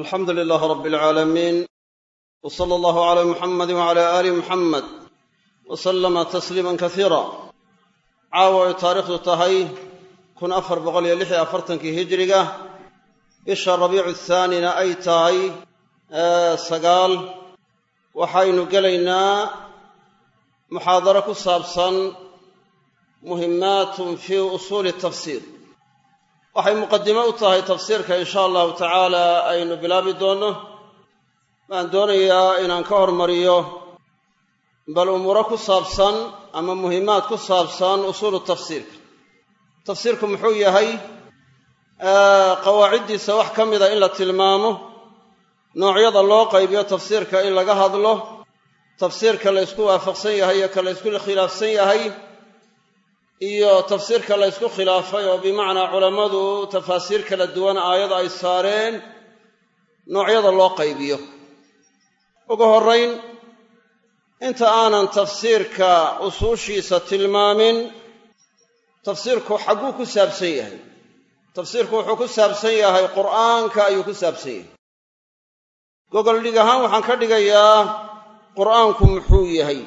alxamdu lilaah rab alcaalamiin w sala allahu cala muxamadi wacala aali muxamed wa sallama tasliiman kasiira caawa ay taariikhdu tahay kun afar boqol iyo lix iyo afartankii hijiriga bisha rabiicu thaanina ay tahay sagaal. Waxaynu gelaynaa muxaadaro ku saabsan muhimmaatun fii usuuli tafsiir waxay muqadimo u tahay tafsiirka insha allahu tacaala aynu bilaabi doonno. Waxaan doonayaa inaan ka hormariyo bal umuuro ku saabsan ama muhimmaad ku saabsan usuulu tafsiirka. Tafsiirku muxuu yahay qawaaciddiisa wax ka mida in la tilmaamo noocyada loo qaybiyo tafsiirka in laga hadlo tafsiirka la ysku waafaqsan yahay iyo ka la ysku khilaafsan yahay iyo tafsiirka la ysku khilaafay oo bimacnaa culammadu tafaasiir kala duwan aayada ay saareen noocyada loo qaybiyo. Ugu horrayn inta aanan tafsiirka usuushiisa tilmaamin tafsiirku xagguu ku saabsan yahay. Tafsiirku wuxuu ku saabsan yahay qur'aanka ayuu ku saabsan yahay. Gogoldhig ahaan waxaan ka dhigayaa qur'aanku muxuu yahay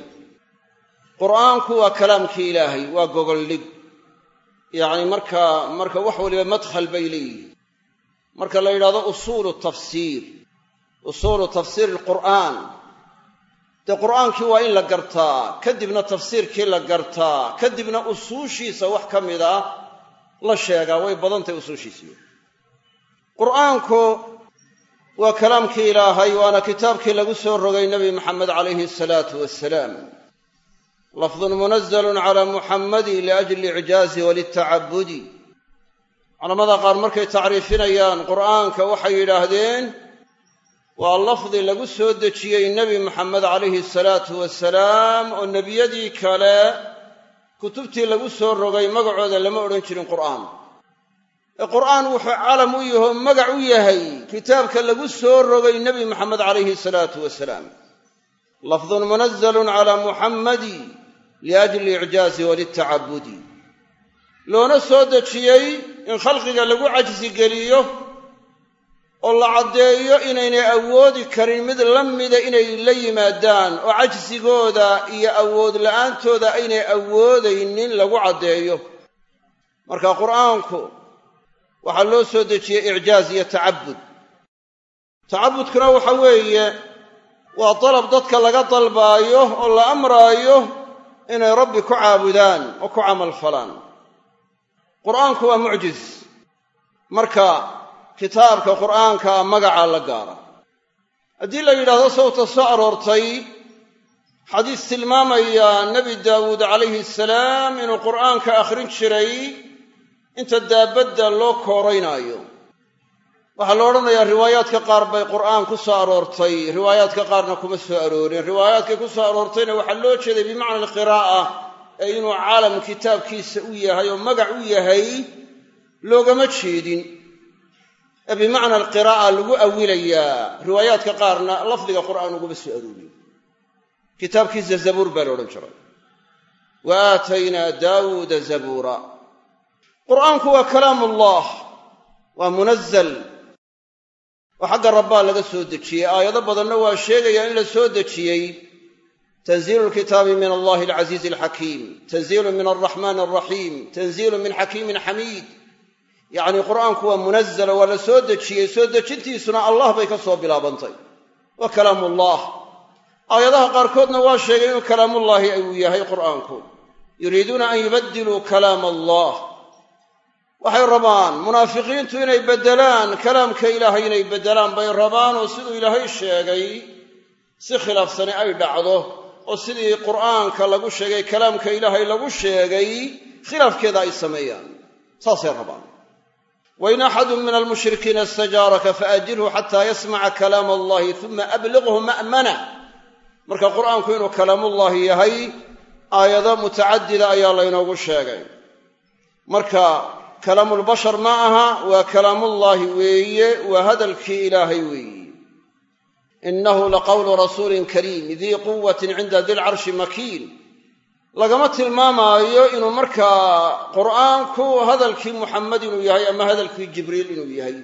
qur'aanku waa kalaamkii ilaahay waa gogoldhig yacni marka marka wax waliba madkhal bay leeyihiin marka la yidhahdo usuulu tafsiir usuulu tafsiir alqur'aan. Dee qur'aankii waa in la gartaa kadibna tafsiirkii la gartaa kadibna usuushiisa wax ka mid ah la sheegaa way badantahy usuushiisii qur'aanku waa kalaamkii ilaahay waana kitaabkii lagu soo rogay nebi maxamed calayhi asalaatu wassalaam lafdun munazalun calaa muxammadi liajli icjaazi walitacabudi culamada qaar markay tacriifinayaan qur'aanka waxay yidhaahdeen waa lafdi lagu soo dejiyey nebi maxamed calayhi salaatu wasalaam oo nebiyadii kale kutubtii lagu soo rogay magacooda lama odhan jirin qur'aan. Ee qur'aan wuxuu calam u yaho magac u yahay kitaabka lagu soo rogay nebi maxamed calayhi salaatu wasalaam lafdun munazalun calaa muxammadi liajli icjaazi walitacabudi loona soo dejiyey in khalqiga lagu cajsi geliyo oo la caddeeyo inaynay awoodi karin mid la mida inay la yimaadaan oo cajsigooda iyo awood la'aantooda aynay awoodaynin lagu caddeeyo marka qur'aanku waxaa loo soo dejiyey icjaaz iyo tacabud tacabudkuna waxa weeye waa dalab dadka laga dalbaayo oo la amraayo inay rabbi ku caabudaan oo ku camal falaan. Qur'aanku waa mucjiz. Marka kitaabka qur'aanka magaca la gaara. Haddii la yidhahdo sawta soo aroortay xadiis tilmaamaya nebi daawuud calayhi salaam inuu qur'aanka akhrin jiray inta daabadda loo kooraynaayo waxaa la odhanayaa riwaayaadka qaar bay qur'aan ku soo aroortay. Riwaayaadka qaarna kuma soo aroorin. Riwaayaadkay ku soo aroortayna waxaa loo jeeday bimacna alqiraa'a ee inuu caalam kitaabkiisa u yahay oo magac u yahay loogama jeedin. Ee bimacna alqiraa'a lagu awilayaa riwaayaadka qaarna lafdiga qur'aan uguma soo arooriyo kitaabkiisa zabuur baa la odhan jiray. Wa aataynaa daawuuda zabuura. Qur'aanku waa kalaam ullah waa munazal oo xagga rabbaa laga soo dejiyey. Aayado badanna waa sheegaya in la soo dejiyey tanziilu lkitaabi min allahi alcasiizi alxakiim tanziilu min alraxmaani alraxiim tanziilu min xakiimin xamiid yacni qur'aanku waa munazalo waa la soo dejiyey. Soo dejintiisuna allah bay ka soo bilaabantay. Waa kalaamullah. Aayadaha qaarkoodna waa sheegay inuu kalaamullaahi uu yahay qur'aanku. Yuriiduuna an yubadiluu kalaam allah waxay rabaan munaafiqiintu inay beddelaan kalaamka ilaahay inay beddelaan bay rabaan oo siduu ilaahay sheegay si khilaafsani ay dhacdo oo sidii qur'aanka lagu sheegay kalaamka ilaahay lagu sheegay khilaafkeeda ay sameeyaan. Saasay rabaan. Wain axadun min almushrikiina istajaaraka faajirhu xataa yasmaca kalaam allahi uma abliqhu ma'mana. Marka qur'aanku inuu kalaamullaahi yahay aayado mutacadida ayaa laynoogu sheegay. Marka kalaamulbashar ma aha waa kalaamullaahi weeye waa hadalkii ilaahay weeye. Innahu laqawlu rasuulin kariim dii quwatin cinda dilcarshi makiin. Lagama tilmaamaayo inuu markaa qur'aanku hadalkii muxamed inuu yahay ama hadalkii jibriil inuu yahay.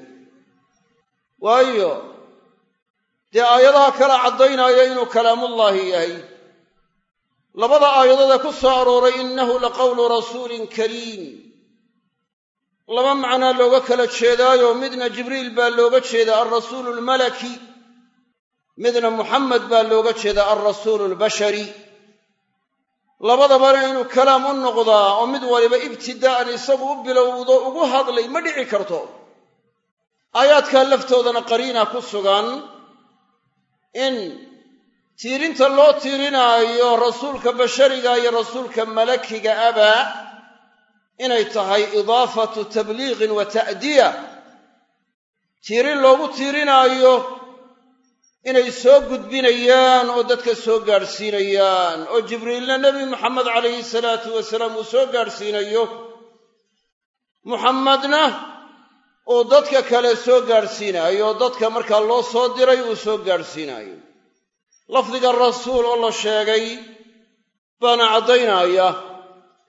Waayo dee aayadaha kale caddaynaya inuu kalaamullaahi yahay. Labada aayadood ee ku soo arooray innahu laqawlu rasuulin kariim laba macnaa looga kala jeedaayo midna jibriil baa looga jeedaa alrasuulu almalaki midna muxamed baa looga jeedaa alrasuulu albashari labadabana inuu kalaam u noqdaa oo mid waliba ibtidaa'an isagu u bilowdo ugu hadlay ma dhici karto. Aayaadkaa laftoodana qariina ku sugan in tiirinta loo tiirinaayo rasuulka bashariga iyo rasuulka malakiga aba inay tahay idaafatu tabliiqin wa ta'diya. Tiirin loogu tiirinaayo inay soo gudbinayaan oo dadka soo gaadhsiinayaan oo jibriilna nebi moxamed calayhi salaatu wasalaam uu soo gaadhsiinayo muxammadna uu dadka kale soo gaadhsiinaayo oo dadka markaa loo soo diray uu soo gaadhsiinaayo lafdiga rasuul oo la sheegay baana caddaynaya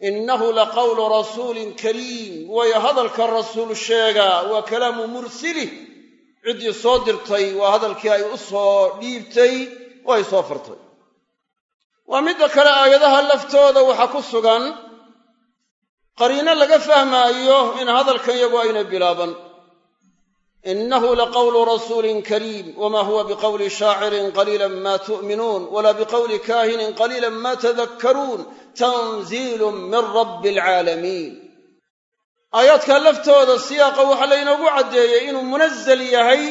innahu laqawlu rasuulin kariim waayo hadalka rasuul sheegaa waa kalaamu mursilih ciddii soo dirtay waa hadalkii ay u soo dhiibtay oo ay soo fartay waa midda kale aayadaha laftooda waxaa ku sugan qariino laga fahmaayo in hadalkan yagu ayna bilaaban innahu laqawlu rasuulin kariim wma huwa biqawli shaacirin qaliila ma tu'minuun wala biqawli kaahinin qaliila ma tadakkaruun tanziilu min rabbi alcaalamiin aayaadka laftooda siyaaqa waxaa laynoogu caddeeyey inuu munazal yahay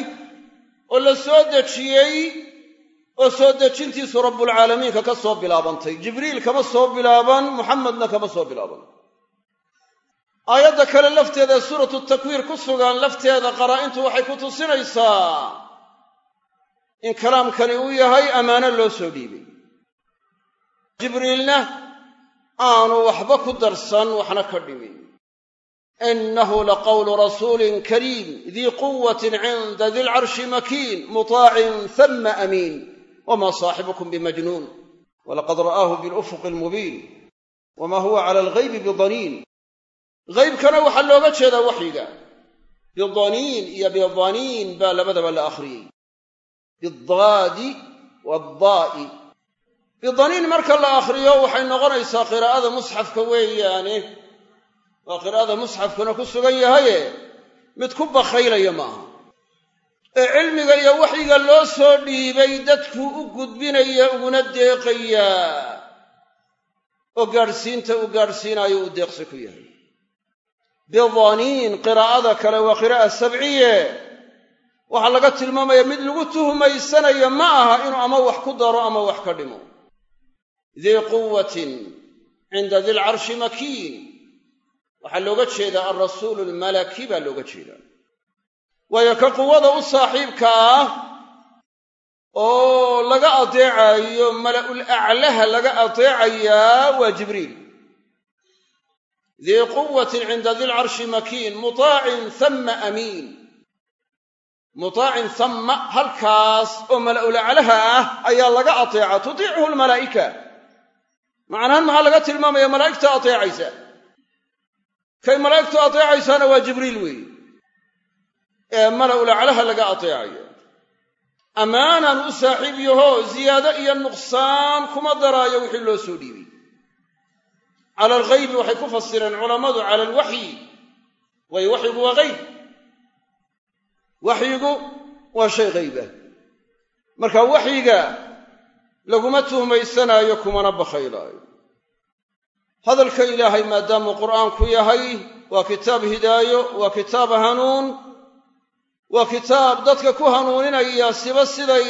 oo la soo dejiyey oo soo dejintiisu rabbulcaalamiinka ka soo bilaabantay jibriil kama soo bilaaban muxamedna kama soo bilaaban aayadda kale lafteeda suuratu takwiir ku sugan lafteeda qaraa'intu waxay ku tusinaysaa in kalaamkani uu yahay ammaano loo soo dhiibay. Jibriilna aanu waxba ku darsan waxna ka dhimin inahu laqawlu rasuulin kariim dii quwatin cinda di lcarshi makiin mutaacin hama amiin wma saaxibukum bimajnuun. Walaqad ra'aahu bilufuqi almubiin wma huwa cala alghaybi bidaniin haybkana waxaa looga jeedaa waxyiga. Bidaniin iyo bidaniin baa labadaba la akhriyey. Bidaadi waddaa'i bidaniin marka la akhriyo waxay noqonaysaa qiraa'ada musxafka weeyaane. Waa qiraa'ada musxafkuna ku sugan yahaye mid ku bakhaylaya maaha. Ee cilmiga iyo waxyiga loo soo dhiibay dadkuu u gudbinaya uguna deeqayaa oo gaadhsiinta uu gaadhsiinaayo uu deeqsi ku yahay bidaniin qiraa'ada kale waa qiraa'a sabciye. Waxaa laga tilmaamaya mid lagu tuhmaysanayo ma aha inuu ama wax ku daro ama wax ka dhimo. Dii quwatin cinda dilcarshi makiin. Waxaa looga jeedaa alrasuulu almalaki baa looga jeedaa. Waayo ka quwada u saaxiibka ah oo laga adeecayo mala'ul aclaha laga adeecayaa waa jibriil dii quwatin cinda dilcarshi makiin mutaacin hama amiin mutaacin hamma halkaas oo mala'ul aclaha ah ayaa laga ateeca tutiicuhu lmalaa'ika macnahan maxaa laga tilmaamaya malaa'igta ateecaysa? Kay malaa'igtu ateecaysaana waa jibriil weeye ee mala'ul aclaha laga ateecayo. Ammaanaan u saaxiib yaho ziyaado iyo nuqsaan kuma daraayo wixii loo soo dhiibay cala alghaybi waxay ku fasireen culammadu cala alwaxyi waayo waxyigu waa hayb waxyigu waa shay hayba marka waxyiga laguma tuhmaysanaayo kumana bakhaylaayo. Hadalka ilaahay maadaamuu qur'aanku yahay waa kitaab hidaayo waa kitaab hanuun waa kitaab dadka ku hanuuninaya siba siday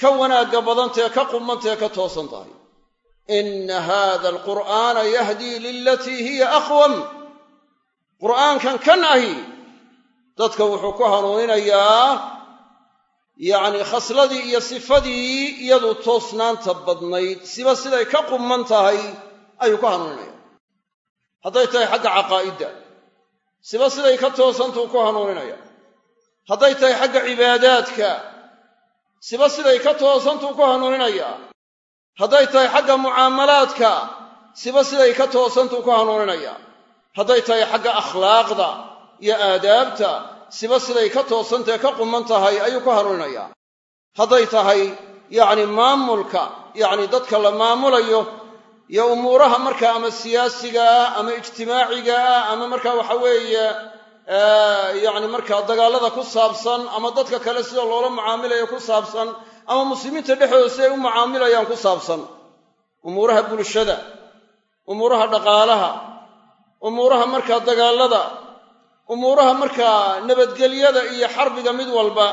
ka wanaagga badantae ka qumantae ka toosan tahay ina hada alqur'aana yahdii lilatii hiya aqwam qur'aankan kan ahi dadka wuxuu ku hanuuninayaa yacni khasladii iyo sifadii iyadu toosnaanta badnayd siba siday ka qumman tahay ayuu ku hanuuninaya hadday tahay xagga caqaa'idda siba siday ka toosantuu ku hanuuninaya hadday tahay xagga cibaadaadka siba siday ka toosantuu ku hanuuninaya hadday tahay xagga mucaamalaadka siba siday ka toosantuu ku hanuuninaya. Hadday tahay xagga akhlaaqda iyo aadaabta siba siday ka toosantae ka quman tahay ayuu ku hanuuninayaa hadday tahay yacni maamulka yacni dadka la maamulayo iyo umuuraha markaa ama siyaasiga ah ama ijtimaaciga ah ama markaa waxa weeye yacni markaa dagaallada ku saabsan ama dadka kale sida loola mucaamilayo ku saabsan ama muslimiinta dhexdooda siday u mucaamilayaan ku saabsan umuuraha bulshada umuuraha dhaqaalaha umuuraha markaa dagaallada umuuraha markaa nabadgelyada iyo xarbiga mid walba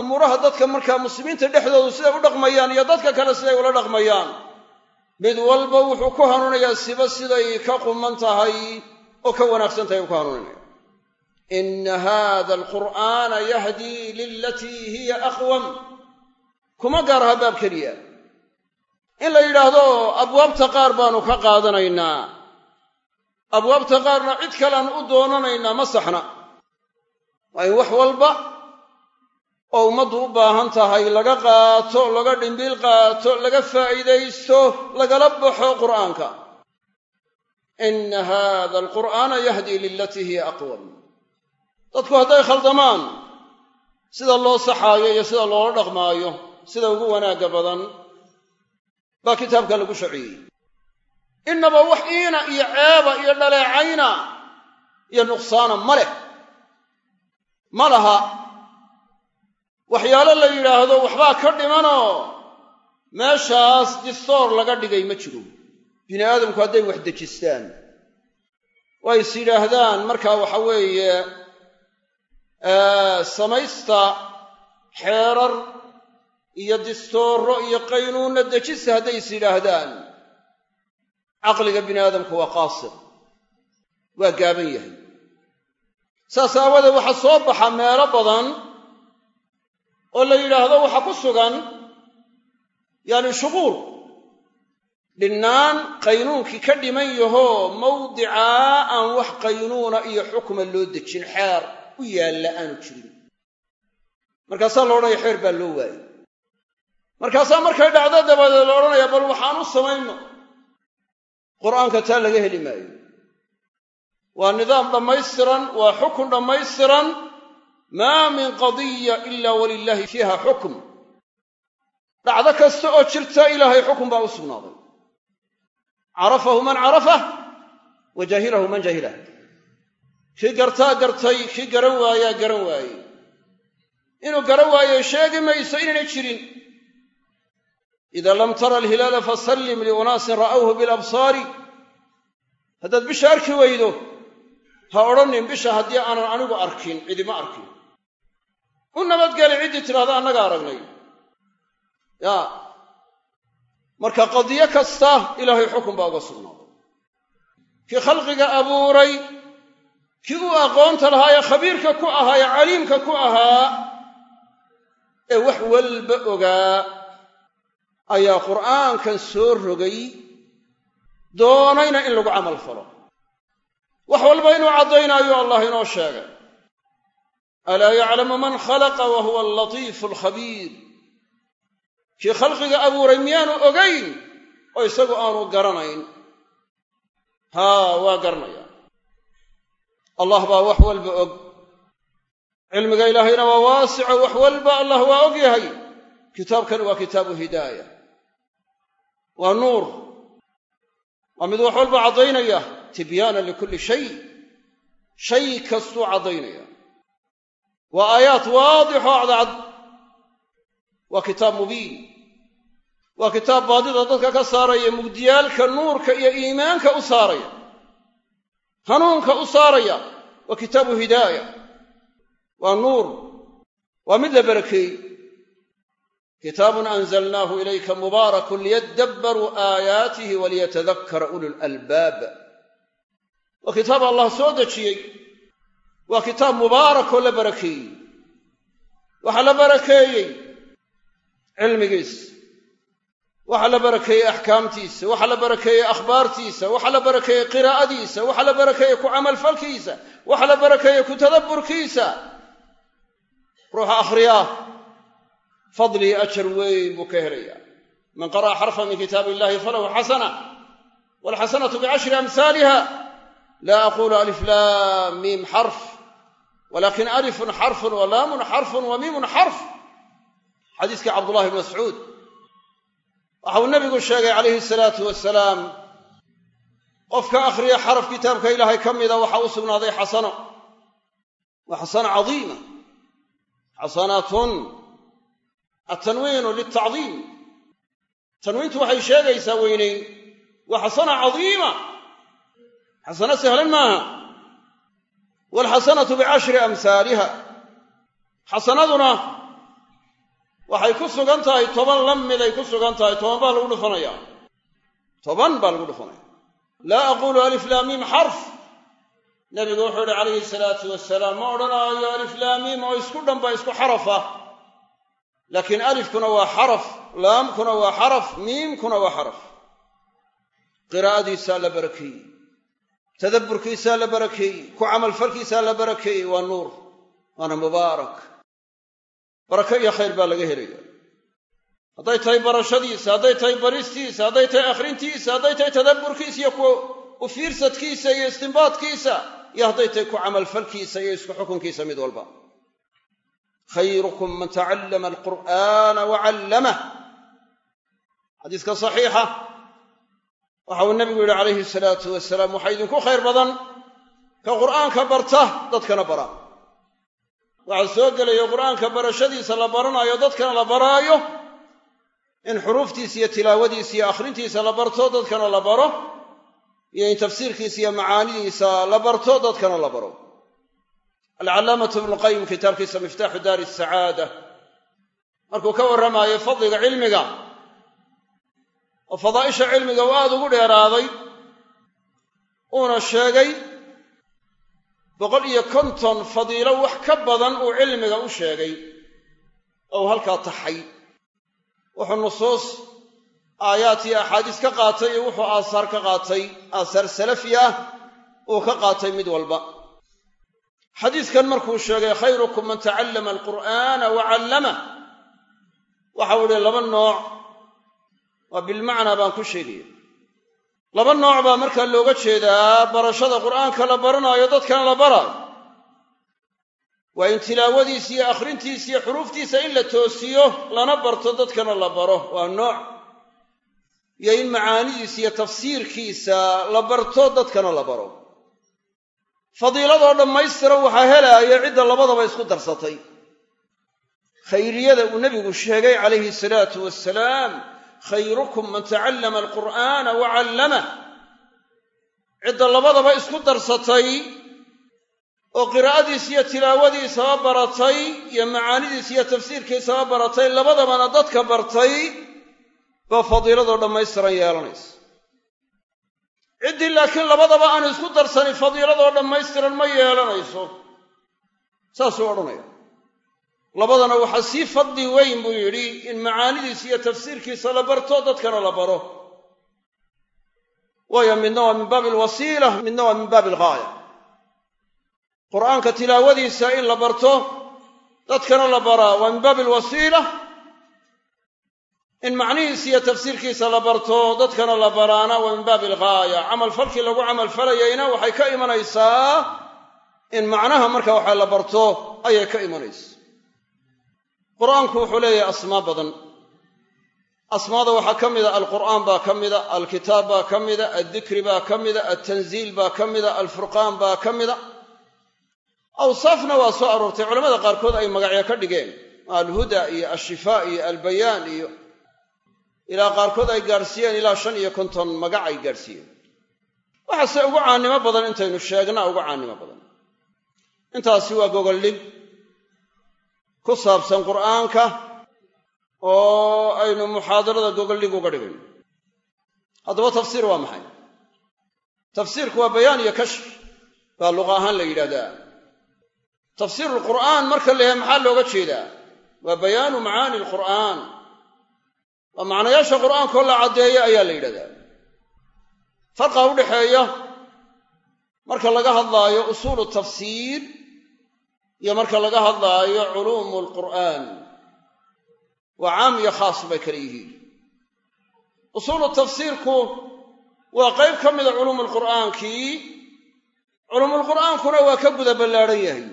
umuuraha dadka markaa muslimiinta dhexdoodu siday u dhaqmayaan iyo dadka kale siday ula dhaqmayaan. Mid walba wuxuu ku hanuunayaa siba siday ka quman tahay oo ka wanaagsan tahay uu ku hanuuninaya ina hada alqur'aana yahdii lilatii hiya aqwam kuma gaaraha baab keliya. In la yidhaahdo abwaabta qaar baanu ka qaadanaynaa. Abwaabta qaarna cid kalean u doonanaynaa ma saxna. Waa in wax walba oo ummaddu u baahan tahay laga qaato laga dhimbiil qaato laga faa'iidaysto lagala baxo qur'aanka. Ina hada alqur'aana yahdii lilatii hiya aqwam. Dadku hadday khaldamaan sida loo saxaayo iyo sida loola dhaqmaayo sida ugu wanaagga badan baa kitaabka lagu shaciyey innaba wax iina iyo ceeba iyo dhaleecayna iyo nuqsaana ma leh. Ma laha. Waxyaalo la yidhaahdo waxbaa ka dhimanoo meeshaas distoor laga dhigay ma jiro. Bini aadamku hadday wax dejistaan. Waa is yidhaahdaan markaa waxa weeye samaysta xeerar iyo distooro iyo qaynuunna dejista hadday is yidhaahdaan. Caqliga bini aadamku waa qaasir waa gaaban yahay. Saas aawadeed waxaa soo baxa meelo badan oo la yidhaahdo waxa ku sugan yaani shuquul dhinnaan qaynuunkii ka dhiman yahoo mawdicaa aan wax qaynuuna iyo xukma loo dejin xeer u yaalla aanu jirin. Markaasaa la odhanaya xeer baa loo waayey markaasaa markay dhacdo dabadeed la odhanaya bal waxaan u samayno. Qur'aanka taa laga heli maayo. Waa nidaam dhammaystiran waa xukun dhammaystiran. Maa min qadiya ila walilaahi fiiha xukm. Dhacdo kasta oo jirta ilaahay xukun baa u sugnaaday. Carafahu man carafah wa jahilahu man jahilah. Kii gartaa gartay kii garan waayaa garan waayey inuu garan waayo sheegi mayso inaynay jirin ida lam tara alhilaala fasallim liunaasin ra'awhu bilabsaari haddaad bisha arki weydo ha odhanin bisha haddii aanan anigu arkin cidima arkin u nabadgeli ciddii tidhahda annaga aragnay ya marka qadiyo kasta ilaahay xukun baa uga sugnaaday kii khalqiga abuuray kii u aqoonta lahaa ee khabiirka ku ahaa ee caliimka ku ahaa ee wax walba ogaa ayaa qur'aankan soo rogay doonayna in lagu camal falo. Wax walba inuu caddaynaayo allah inoo sheegay alaa yaclamu man khalaqa wa huwa allatiifu alkhabiir? Kii khalqiga abuuray miyaanu ogayn oo isagu aanu garanayn? Haa waa garanaya allah baa wax walba og. Cilmiga ilaahayna waa waasico wax walba allah waa og yahay. Kitaabkani waa kitaabu hidaaya waa nuur. Waa mid wax walba caddaynaya tibyaana likulli shay. Shay kastuu caddaynaya. Waa aayaat waadixoo cadcad. Waa kitaab mubiin. Waa kitaab baadida dadka ka saaraya mugdiyaalka nuurka iyo iimaanka u saaraya. Hanuunka u saaraya. Waa kitaabu hidaaya. Waa nuur. Waa mid la barakeeyey kitaabun anzalnaahu ilayka mubaarakun liyadabbaruu aayaatihi waliyatadakkara ulu lalbaab waa kitaab allah soo dejiyey waa kitaab mubaarakoo la barakeeyey waxaa la barakeeyey cilmigiis waxaa la barakeeyey axkaamtiisa waxaa la barakeeyey akhbaartiisa waxaa la barakeeyey qiraa'adiisa waxaa la barakeeyey ku camalfalkiisa waxaa la barakeeyey ku tadabburkiisa ruuxa akhriyaa fadlii ajar weyn buu ka helaya man qara'a xarfa min kitaab illahi falahu xasana walxasanatu bicashri amhaaliha laa aqulu alif laam miim xarf walakin alifun xarfun wa laamun xarfun wa miimun xarf. Xadiiskii cabdullahi bn mascuud waxa uu nebigu sheegay calayhi salaatu wasalaam qofka akhriya xaraf kitaabka ilaahay ka mida waxa u sugnaaday xasano. Waa xasano atanwiinu liltacdiim tanwiintu waxay sheegaysaa weynayn waa xasana cadiima. Xasano sahlan maaha. Waalxasanatu bicashri amhaaliha xasanaduna waxay ku sugan tahay toban la miday ku sugan tahay toban baa lagu dhufanaya toban baa lagu dhufanaya. Laa aquulu alif laamiim xarf. Nebigu wuxuu yihi calayhi salaatu wasalaam ma odhanaayo alif laamiim oo isku dhan ba isku xaraf ah laakiin alifkuna waa xaraf laamkuna waa xaraf miimkuna waa xaraf. Qiraa'adiisaa la barakeeyey tadabburkiisaa la barakeeyey ku camalfalkiisaa la barakeeyey waa nuur waana mubaarak. Barako iyo khayr baa laga helaya hadday tahay barashadiisa hadday tahay baristiisa hadday tahay akhrintiisa hadday tahay tadabburkiisa iyo ku u fiirsadkiisa iyo istinbaadkiisa iyo hadday tahay ku camalfalkiisa iyo isku xukunkiisa mid walba khayrukum man tacallama alqur'aana wa callamah xadiiska saxiixa waxa uu nebigu yidhi calayhi salaatu wasalaam waxaa idinku khayr badan ka qur'aanka barta dadkana bara. Waxaa soo gelaya qur'aanka barashadiisa la baranayo dadkana la baraayo in xuruuftiisa iyo tilaawadiisa iyo akhrintiisa la barto dadkana la baro iyo in tafsiirkiisa iyo macaanidiisa la barto dadkana la baro alcallaamatu ibnuqayim kitaabkiisa miftaaxu daari sacaada. Markuu ka warramaayo fadliga cilmiga oo fadaa'isha cilmiga uu aada ugu dheeraaday uuna sheegay boqol iyo konton fadiilo wax ka badan uu cilmiga u sheegay. Oo uu halkaa taxay. Wuxuu nusuus aayaad iyo axaadiis ka qaatay iyo wuxuu aasaar ka qaatay. Aasaar salafi ah uu ka qaatay mid walba xadiiskan markuu sheegay khayrukum man tacallama alqur'aana wa callamah waxau ihi laba nooc. Waa bilmacnaa baan ku sheegaya laba nooc baa markaa looga jeedaa barashada qur'aanka la baranaayo dadkana la baraayo. Waa in tilaawadiisa iyo akhrintiisa iyo xuruuftiisa in la toosiyo lana barto dadkana la baro. Waa nooc. Iyo in macaanidiisa iyo tafsiirkiisa la barto dadkana la baro fadiiladoo dhammaystiran waxaa helaaya cidda labadaba isku darsatay. Khayriyada uu nebigu sheegay calayhi salaatu wasalaam khayrukum man tacallama alqur'aana wa callamah cidda labadaba isku darsatay oo qiraa'adiisa iyo tilaawadiisaba baratay iyo macaanidiisa iyo tafsiirkiisaba baratay labadabana dadka bartay baa fadiiladoo dhammaystiran yeelanaysa ciddii laakiin labadaba aan isku darsanin fadiiladoo dhammaystiran ma yeelanayso. Saasuu odhanaya. Labadana waxaa sii fadli weyn buu yidhi in macaanidiisa iyo tafsiirkiisa la barto dadkana la baro. Waayo midna waa min baabi alwasiila midna waa min baabi alghaaya qur'aanka tilaawadiisa in la barto dadkana la baraa. Waa min baabi alwasiila in macnihiisa iyo tafsiirkiisa la barto dadkana la baraana waa min baabi alghaaya camalfalkii lagu camalfalayayna waxay ka imanaysaa in macnaha marka waxa la barto ayay ka imanaysa. Qur'aanku wuxuu leeyahay asmaa badan. Asmaada waxaa ka mida alqur'aan baa ka mida alkitaab baa ka mida addikri baa ka mida altanziil baa ka mida alfurqaan baa ka mida awsaafna waa soo aroortay. Culamada qaarkood ay magacyo ka dhigeen. Alhuda iyo ashifaa iyo albayaan iyo ilaa qaarkood ay gaadhsiiyeen ilaa shan iyo konton magac ay gaadhsiiyeen waxaase ugu caannimo badan intaynu sheegnaa ugu caannimo badan. Intaasi waa gogoldhig ku saabsan qur'aanka oo aynu muxaadarada gogoldhig uga dhigayno. Haddaba tafsiir waa maxay? Tafsiirku waa bayaan iyo kashf baa luqa ahaan la yidhahdaa tafsiiru lqur'aan marka la maxaa looga jeedaa? Waa bayaanu macaani alqur'aan waa macnayaasha qur'aankoo la caddeeyo ayaa la yidhahdaa. Farqa u dhexeeya marka laga hadlaayo usuulu tafsiir iyo marka laga hadlaayo culuumu alqur'aan waa caam iyo khaas bay kala yihiin. Usuulu tafsiirku waa qayb ka mida culuumulqur'aankii culuumulqur'aankuna waa ka guda ballaadhan yahay.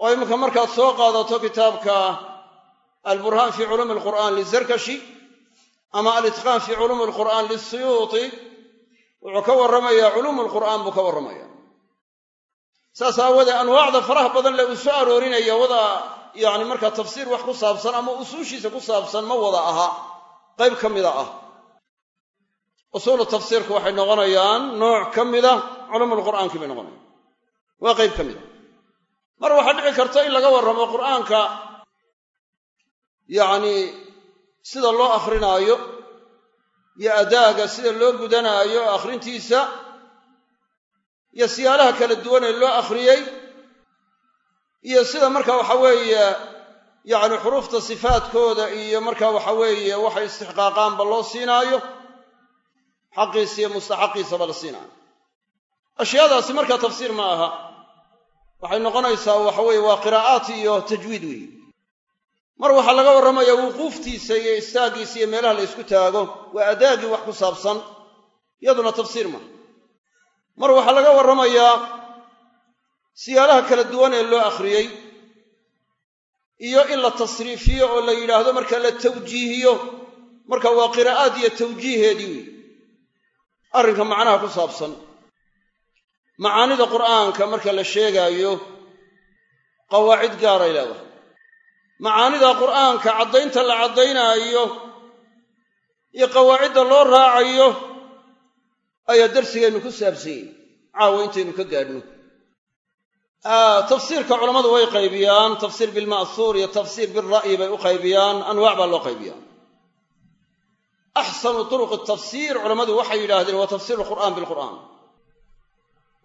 Oo iminka markaad soo qaadato kitaabka alburhaan fi culuumi alqur'aan lizarkashi ama alitqaan fi culuumi alqur'aan lisuyuuti wuxuu ka warramayaa culuum alqur'aan buu ka warramaya saas aawoodee anwaacda faraha badan le uu soo aroorinaya wada yacni markaa tafsiir wax ku saabsan ama usuushiisa ku saabsan ma wada aha qayb ka mida ah usuulu tafsiirku waxay noqonayaan nooc ka mida culuumulqur'aankii bay noqonayaan waa qayb ka mida mar waxaa dhici karta in laga warramo qur'aanka yacni sida loo akhrinaayo iyo adaaga sida loo gudanaayo akhrintiisa iyo siyaalaha kala duwan ee loo akhriyey iyo sida marka waxa weeye yacni xuruufta sifaadkooda iyo marka waxa weeye waxay istixqaaqaanba loo siinaayo xaqiisa iyo mustaxaqiisaba la siinaayo. Ashyaadaasi marka tafsiir ma aha waxay noqonaysaa waxa weeye waa qiraa'aat iyo tajwiid weeye mar waxaa laga warramaya wuquuftiisa iyo istaaggiisa iyo meelaha la ysku taago waa adaagii wax ku saabsan. Iyaduna tafsiir maaha mar waxaa laga warramayaa siyaalaha kala duwan ee loo akhriyey iyo in la tasriifiyo oo la yidhaahdo marka la tawjiihiyo. Marka waa qiraa'aad iyo tawjiiheedii weyi arrinka macnaha ku saabsan. Macaanida qur'aanka marka la sheegaayo qawaacid gaaray leedahay macaanida qur'aanka caddaynta la caddaynaayo iyo qawaacidda loo raacayo ayaa darsigeennu ku saabsan yihiin caawa intaynu ka gaadhno. Tafsiirka culammadu way qaybiyaan. Tafsiir bilma'suur iyo tafsiir bilra'yi bay u qaybiyaan. Anwaac baa loo qaybiyaa axsanu turuqi tafsiir culammadu waxay yidhaahdeen waa tafsiir alqur'aan bilqur'aan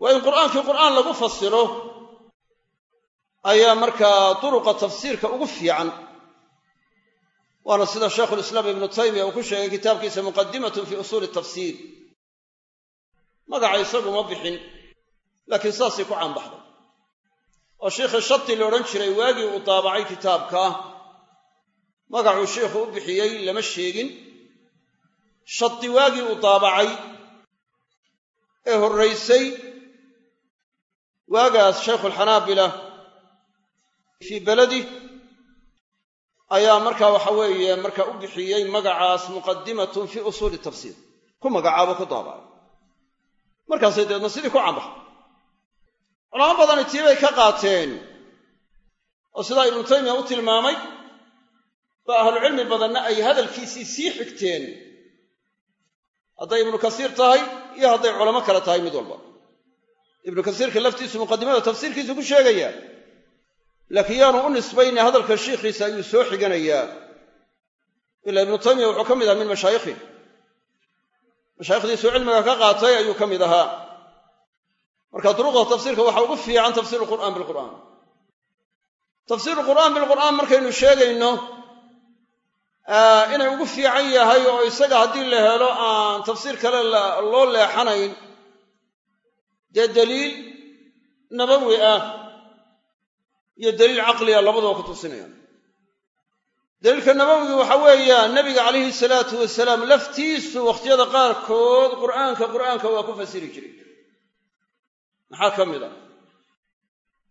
waa in qur'aankii qur'aan lagu fasiro ayaa markaa turuqa tafsiirka ugu fiican. Waana sida shaykhulislaam ibnu taymiya uu ku sheegay kitaabkiisa muqadimatun fi usuuli tafsiir. Magaca isagu ma bixin laakiin saasay ku caanbaxday. Oo sheikhii shati la odhan jiray waagii uu daabacay kitaabka? Magacuu sheikhu u bixiyey lama sheegin. Shati waagii uu daabacay? Ee horraysay waagaas shaykhualxanaabila fii beledi ayaa markaa waxa weeye markaa u bixiyey magacaas muqadimatun fii usuuli tafsiir ku magacaabo ku daabacay markaasay dabeedna sidii ku cambaxay culamo badani tii bay ka qaateen. Oo sidaa ibnu taymiya u tilmaamay ba ahlucilmi badanna ay hadalkiisii sii xigteen. Hadday ibnu kasiir tahay iyo hadday culamo kale tahay mid walba. Ibnu kasiirka laftiisu muqadimada tafsiirkiisu ku sheegayaa laakiin yaanu u nisbayna hadalka shiikhiisa ayuu soo xiganayaa. Ilaa ibnu taymiya wuxuu ka mid ahaa min mashaayikhi mashaayikhdiisuu cilmiga ka qaatay ayuu ka mid ahaa. Marka duruqda tafsiirka waxaa ugu fiican tafsiir qur'aan bilqur'aan tafsiir qur'aan bilqur'aan markaynu sheegayno inay ugu fiican yahay oo isaga haddii la helo aan tafsiir kale loo leexanayn dee daliil nabawi ah iyo daliil caqliga labadaba ku tusinayaan. Daliilka nabawigi waxa weeya nebiga calayhi salaatu wasalaam laftiisu wakhtiyada qaarkood qur'aanka qur'aanka waa ku fasiri jiray. Maxaa ka mid a?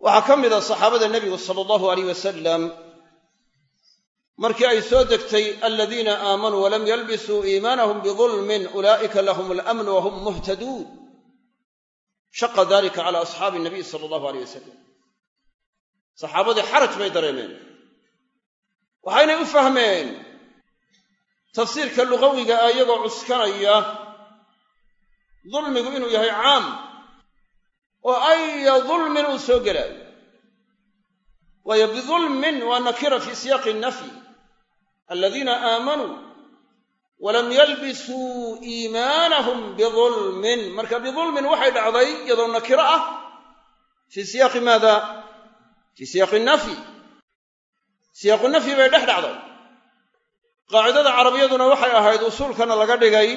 Waxaa ka mid a saxaabada nebigu sala allahu alayh wasalam markii ay soo degtay aladiina aamanuu walam yalbisuu iimaanahum bidulmin ulaa'ika lahum alamnu wahum muhtaduun shaqa dalika cala asxaabi nabiy sala allahu aleyh wasalam saxaabadii xaraj bay dareemeen. Waxaynay u fahmeen tafsiirka lugawiga ah iyagoo cuskanaya dulmigu inuu yahay caam oo aya dulmin uu soo gelaayo. Waayo bidulmin waa nakira fii siyaaqi nafyi aladiina aamanuu walam yalbisuu iimaanahum bidulmin. Marka bidulmin waxay dhacday iyadoo nakiro ah fii siyaaqi maada fii siyaaqi nafyi siyaaqu nafyi bay dhex dhacday qaacidada carabiyaduna waxay ahayd usuulkana laga dhigay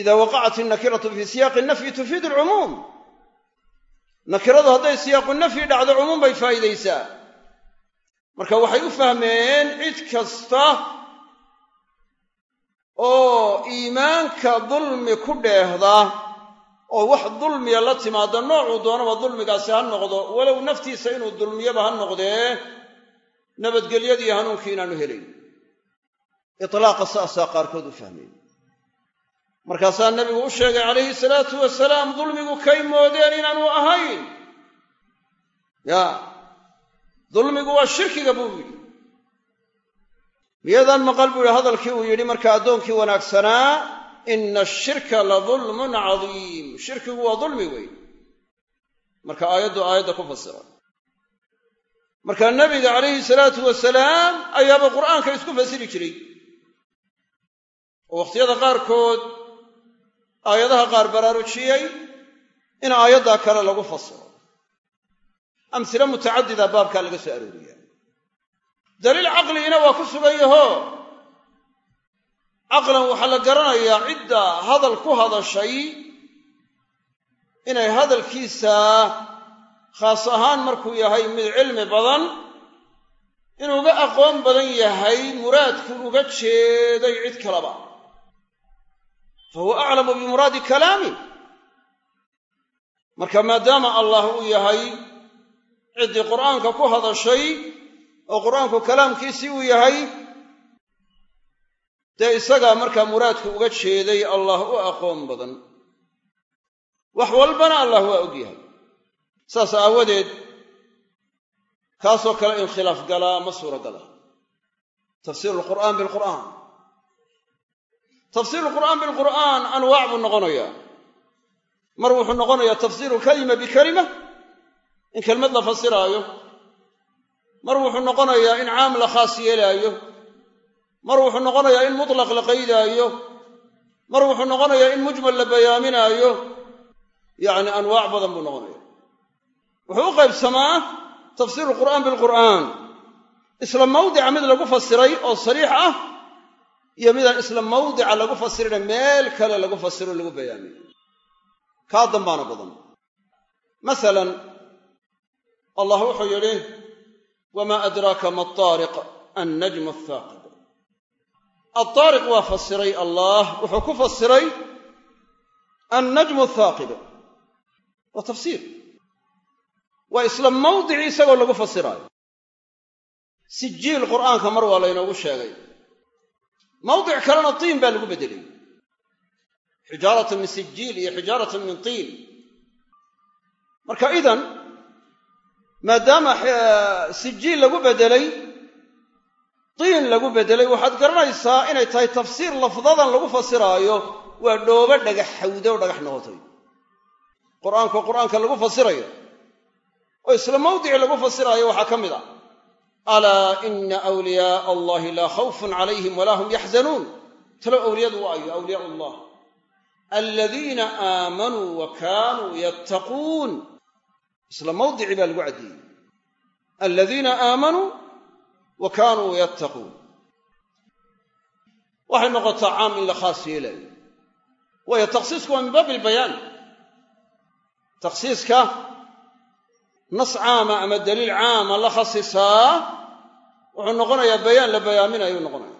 ida waqacat innakiratu fii siyaaqi nafyi tufiidu alcumuum nakiradu hadday siyaaqu nafyi dhacdo cumuum bay faa'iidaysaa. marka waxay u fahmeen cid kasta oo iimaanka dulmi ku dheehda oo wax dulmiya la timaada noocuu doonaba dulmigaasi ha noqdo walow naftiisa inuu dulmiyaba ha noqdee nabadgelyadii hanuunkii inaanu helayn. Itlaaqa saasaa qaarkood u fahmeen. Markaasaa nebigu u sheegay calayhi salaatu wasalaam dulmigu kay moodeen inaanu ahayn. Ya dulmigu waa shirkiga buu yidhi. Miyadaan maqal buu yihi hadalkii uu yidhi marka addoonkii wanaagsanaa ina ashirka la dulmun cadiim shirkigu waa dulmi weyn marka aayaddu aayadda ku fasira marka nebiga calayhi salaatu wasalaam ayaaba qur'aanka isku fasiri jiray oo wakhtiyada qaarkood aayadaha qaar baraarujiyey in aayaddaa kale lagu fasiro amsile mutacadida baabkaa laga soo arooriya daliil caqligiina waa ku sugan yaho caqlan waxaa la garanayaa cidda hadal ku hadashay inay hadalkiisa khaas ahaan markuu yahay mid cilmi badan inuu uga aqoon badan yahay muraadku uga jeeday cid kaleba. Fa huwa aclamu bimuraadi kalaami. Marka maadaama allah uu yahay ciddii qur'aanka ku hadashay oo qur'aanku kalaamkiisii uu yahay dee isagaa markaa muraadku uga jeeday allah u aqoon badan. Wax walbana allah waa og yahay. Saas aawadeed kaasoo kale in khilaaf galaa ma suuragala tafsiiru lqur'aan bilqur'aan tafsiiru lqur'aan bilqur'aan anwaac buu noqonayaa. Mar wuxuu noqonayaa tafsiiru kalima bikalima in kelmad la fasiraayo. Mar wuxuu noqonayaa in caam la khaas yeelaayo mar wuxuu noqonayaa in mutlaq la qaydaayo. Mar wuxuu noqonayaa in mujmal la bayaaminaayo. Yacni anwaac badan buu noqonaya wuxuu u qaybsamaa tafsiiru qur'aan bilqur'aan isla mawdica mid lagu fasiray oo sariix ah iyo midaan isla mawdica lagu fasirina meel kale lagu fasiro lagu bayaamiyo kaa dambaana badan. Masalan allah wuxuu yidhi wamaa adraaka ma ataariq annajmu athaaqib altaariq waa fasiray allah wuxuu ku fasiray annajmu athaaqib waa tafsiir waa isla mawdicii isagoo lagu fasiraayo. Sijiil qur'aanka mar waa laynoogu sheegay. Mawdic kalena tiin baa lagu beddelay xijaaratan min sijiil iyo xijaaratan min tiin. Marka idan maadaama sijiil lagu beddelay tiin lagu beddelay waxaad garanaysaa inay tahay tafsiir lafdadan lagu fasiraayo waa dhoobo dhagax xawde dhagax noqotay. Qur'aanka qur'aanka lagu fasirayo oo isla mawdicii lagu fasiraayo waxaa ka mid ah alaa ina awliyaaa allahi laa khawfun calayhim walaa hum yaxzanuun talo awliyadu waa ayo awliyaa allah aladiina aamanuu wa kaanuu yattaquun. Isla mawdicii baa lagu caddeeyey aladiina aamanuu wa kaanuu yattaquun. Waxay noqotaa caam in la khaas yeelaayo waayo takhsiisku waa min baabi ilbayaan takhsiiska nas caama ama daliil caama la khasisaa wuxuu noqonayaa bayaan la bayaaminayuu noqonaya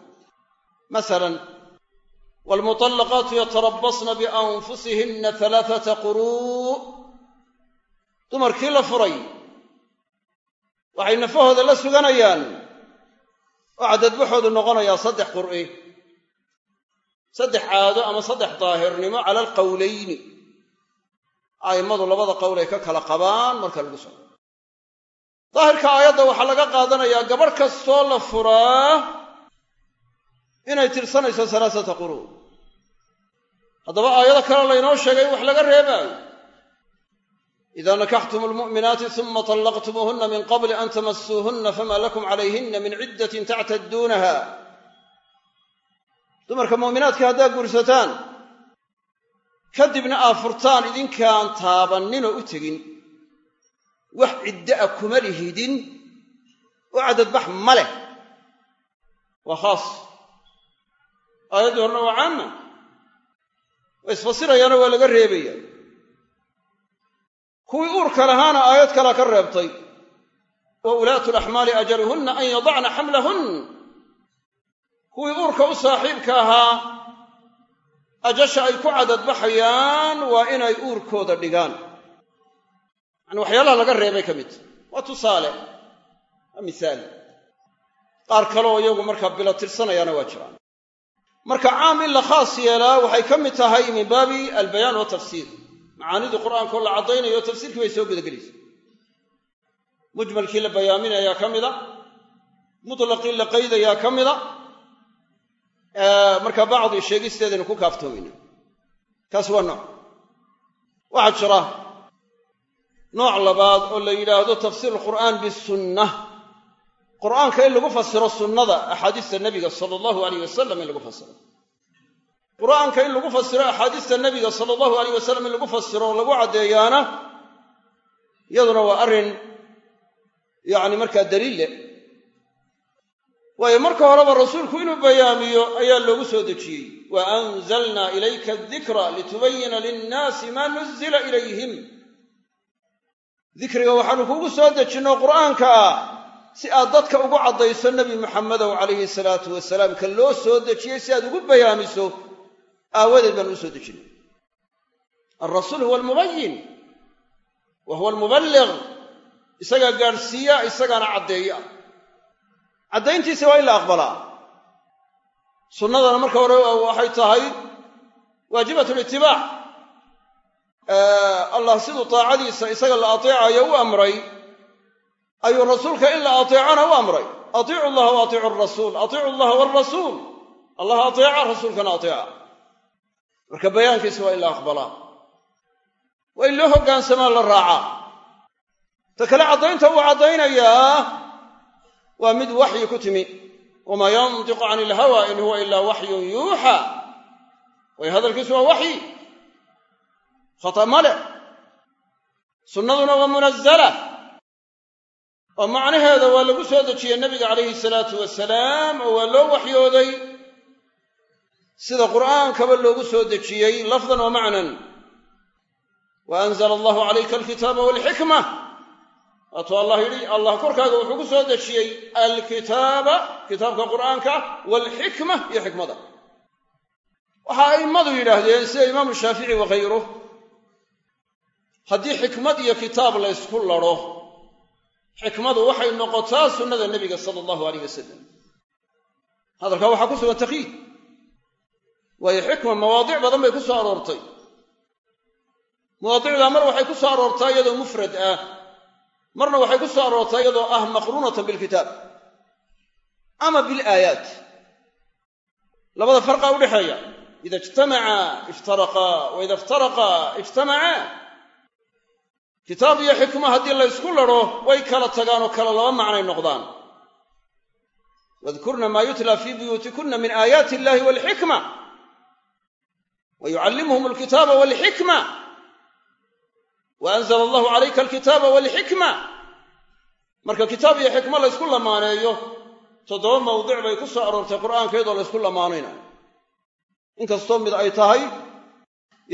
masalan waalmuطallaqaatu yatarabasna bianfusihinna alaaata quruu' dumarkii la furay waxay nafahooda la suganayaan oo caddadbaxoodu noqonayaa saddex qur'i saddex caado ama saddex daahirnimo cala alqowlayni a'immadu labada qowl ay ka kala qabaan marka lagu socdo daahirka aayadda waxaa laga qaadanayaa gabadh kastoo la furaa inay tirsanayso salaasata quruu haddaba aayado kale laynoo sheegay wax laga reebaayo ida nakaxtum almu'minaati uma طallaqtumuuhuna min qabli an tamasuuhunna fama lakum calayhina min ciddatin tactadduunaha dumarka mu'minaadka haddaad guursataan kadibna aad furtaan idinkaan taabanninoo u tegin wax ciddo a kuma lihidin oo caddadbax ma leh waa khaas aayaddii horena waa caama way isfasirayaano waa laga reebaya kuwii uurka lahaana aayad kalea ka reebtay wa ulaatu laxmaali ajaluhunna an yadacna xamlahun. Kuwii uurka u saaxiibka ahaa ajasha ay ku cadadbaxayaan waa inay uurkooda dhigaan. Yani waxyaalaha laga reebay ka midta waa tusaale waa misaal. Qaar kaleoo iyagu markaa bilo tirsanayaana waa jiraan. Marka caam in la khaas yeelaa waxay ka mid tahay min baabi albayaan macaanidii qur'aanka oo la caddaynayo tafsiirkii bay soo gudagelaysa. Mujmalkii la bayaaminayaa ka mida mutlaqii la qaydayaa ka mida marka bacdi sheegisteedaynu ku kaaftoomayna. Kaas waa nooc. Waxaa jira nooc labaad oo la yidhaahdo tafsiir alqur'aan bisunna qur'aanka in lagu fasiro sunnada axaadiista nebiga sala allahu alayh wasalam in lagu fasiro qur'aanka in lagu fasiro axaadiista nebiga sala allahu alayh wasalam in lagu fasiro oo lagu caddeeyaana iyaduna waa arrin yacni markaa daliil leh. Waayo marka horeba rasuulku inuu bayaamiyo ayaa loogu soo dejiyey. Wa anzalnaa ilayka adikra litubayina linnaasi maa nuzila ilayhim. Dikriga waxaanu kugu soo dejinno qur'aanka ah si aad dadka ugu caddayso nebi muxamedow calayhi salaatu wasalaam ka loo soo dejiyey si aad ugu bayaamiso aawadeed baanu u soo dejinay. Alrasuul huwa almubayin wa huwa almuballiq isagaa gaadhsiiya isagaana caddeeya. Caddayntiisa waa in la aqbalaa. Sunnadana marka hore waxay tahay waajibat litibaac allah siduu taacadiisa isaga la ateecayo u amray ayuu rasuulka in la ateecana u amray. Atiicu llaha wa atiicu rasuul atiicu llaha walrasuul allah ateeca rasuulkana ateeca marka bayaankiisa waa in la aqbalaa. Waa in loo hoggaansamaa la raacaa. Ta kale caddaynta uu caddaynayaa waa mid waxyi ku timi. Wamaa yantiqu cani ilhawa in huwa ilaa waxyun yuuxa. Way hadalkiisu waa waxyi. Khata ma leh. Sunnaduna waa munazala oo macnaheeda waa lagu soo dejiyey nebiga calayhi salaatu wasalaam oo waa loo waxyooday sida qur'aankaba loogu soo dejiyey lafdan wa macnan. Wa anzala allahu calayka alkitaaba walxikma waatuu allah yidhi allah korkaaga wuxuu ku soo dejiyey alkitaaba kitaabka qur'aanka waalxikma iyo xikmada waxaa a'immadu yidhaahdeen sida imaamu shaafici wakhayruh haddii xikmad iyo kitaab la ysku ladho xikmadu waxay noqotaa sunnada nebiga sala allahu alayh wasalam hadalkaa waxaa ku sugan takyiid waayo xikma mawaadic badan bay ku soo aroortay. Mawaadicdaa mar waxay ku soo aroortaa iyadoo mufrad ah. Marna waxay ku soo aroortaa iyadoo ah maqruunatan bilkitaab ama bilaayaat labada farqa udhexeeya ida ijtamaca iftaraqaa wa ida iftaraqaa ijtamacaa kitaab iyo xikma haddii la ysku ladho way kala tagaan oo kala laba macnay noqdaan. Wadkurna maa yutla fii buyuutikunna min aayaati illahi walxikma wa yucallimuhum alkitaaba walxikma wa anzala allahu calayka alkitaaba walxikma marka kitaab iyo xikmo la ysku lamaaneeyo toddoba mawdic bay ku soo aroortay qur'aanka iyadoo la ysku lamaanaynayo inkastoo mid ay tahay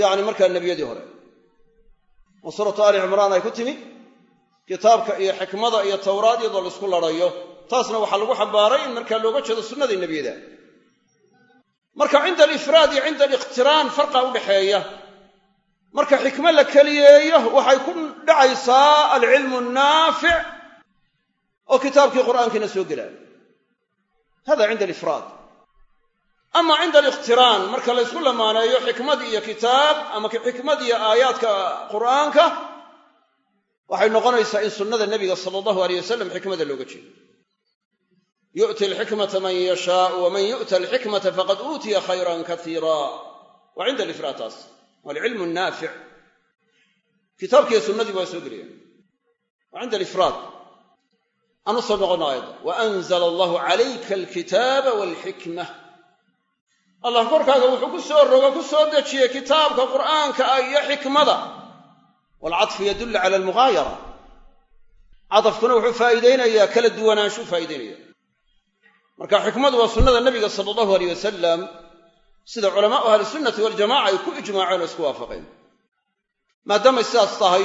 yacni markaa nebiyadii hore oo suuratu aali cimraan ay ku timi kitaabka iyo xikmada iyo tawraad iyadoo la ysku ladhayo taasna waxaa lagu xambaaray in markaa looga jeedo sunnadii nebiyada marka cinda alifraad iyo cinda alikhtiraan farqa udhaxeeya marka xikmo la keliyeeyo waxay ku dhacaysaa alcilmu annaafic oo kitaabkii qur'aankiina soo gelaayo hada cinda alifraad. Ama cinda alikhtiraan marka la ysku lamaaneeyo xikmad iyo kitaab ama xikmad iyo aayaadka qur'aanka waxay noqonaysaa in sunnada nebiga sala allahu aleyh wasalam xikmada looga jeedo yu'ti alxikmata man yashaau waman yu'ta alxikmata faqad uutiya khayran kaiira waa cinda alifraad taas waa alcilmu annaafic kitaabkiiyo sunnadii waa soo gelaya waa cinda alifraad aan u soo noqono aayadda wa anzala allahu calayka alkitaaba walxikma allah korkaaga wuxuu ku soo rogo ku soo dejiyey kitaabka qur'aanka ah iyo xikmada waalcadfu yadullu cala almugaayara cadafkuna wuxuu faa'iideynayaa kala duwanaanshu faa'ideynaya marka xikmadu waa sunnada nebiga sala allahu aleyh wasalam sida culamaau ahlisunnati waljamaca ay ku ijmaaceen oo isku waafaqeen. Maadaamay sidaas tahay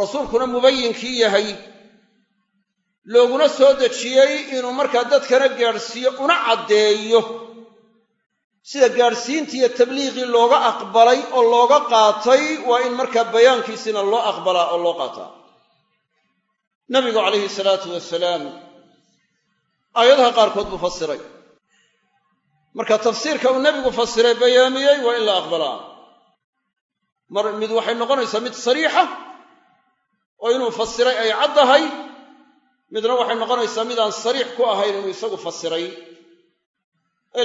rasuulkuna mubayinkii yahay looguna soo dejiyey inuu markaa dadkana gaadhsiiyo una caddeeyo. Sida gaadhsiintii iyo tabliiqii looga aqbalay oo looga qaatay waa in markaa bayaankiisina loo aqbalaa oo loo qaataa. Nabigu calayhi salaatu wasalaam aayadaha qaarkood buu fasiray. Marka tafsiirka uu nebigu fasiray bayaamiyey waa in la aqbalaa. Mar mid waxay noqonaysaa mid sariixa oo inuu fasiray ay caddahay midna waxay noqonaysaa mid aan sariix ku ahayn inuu isagu fasiray.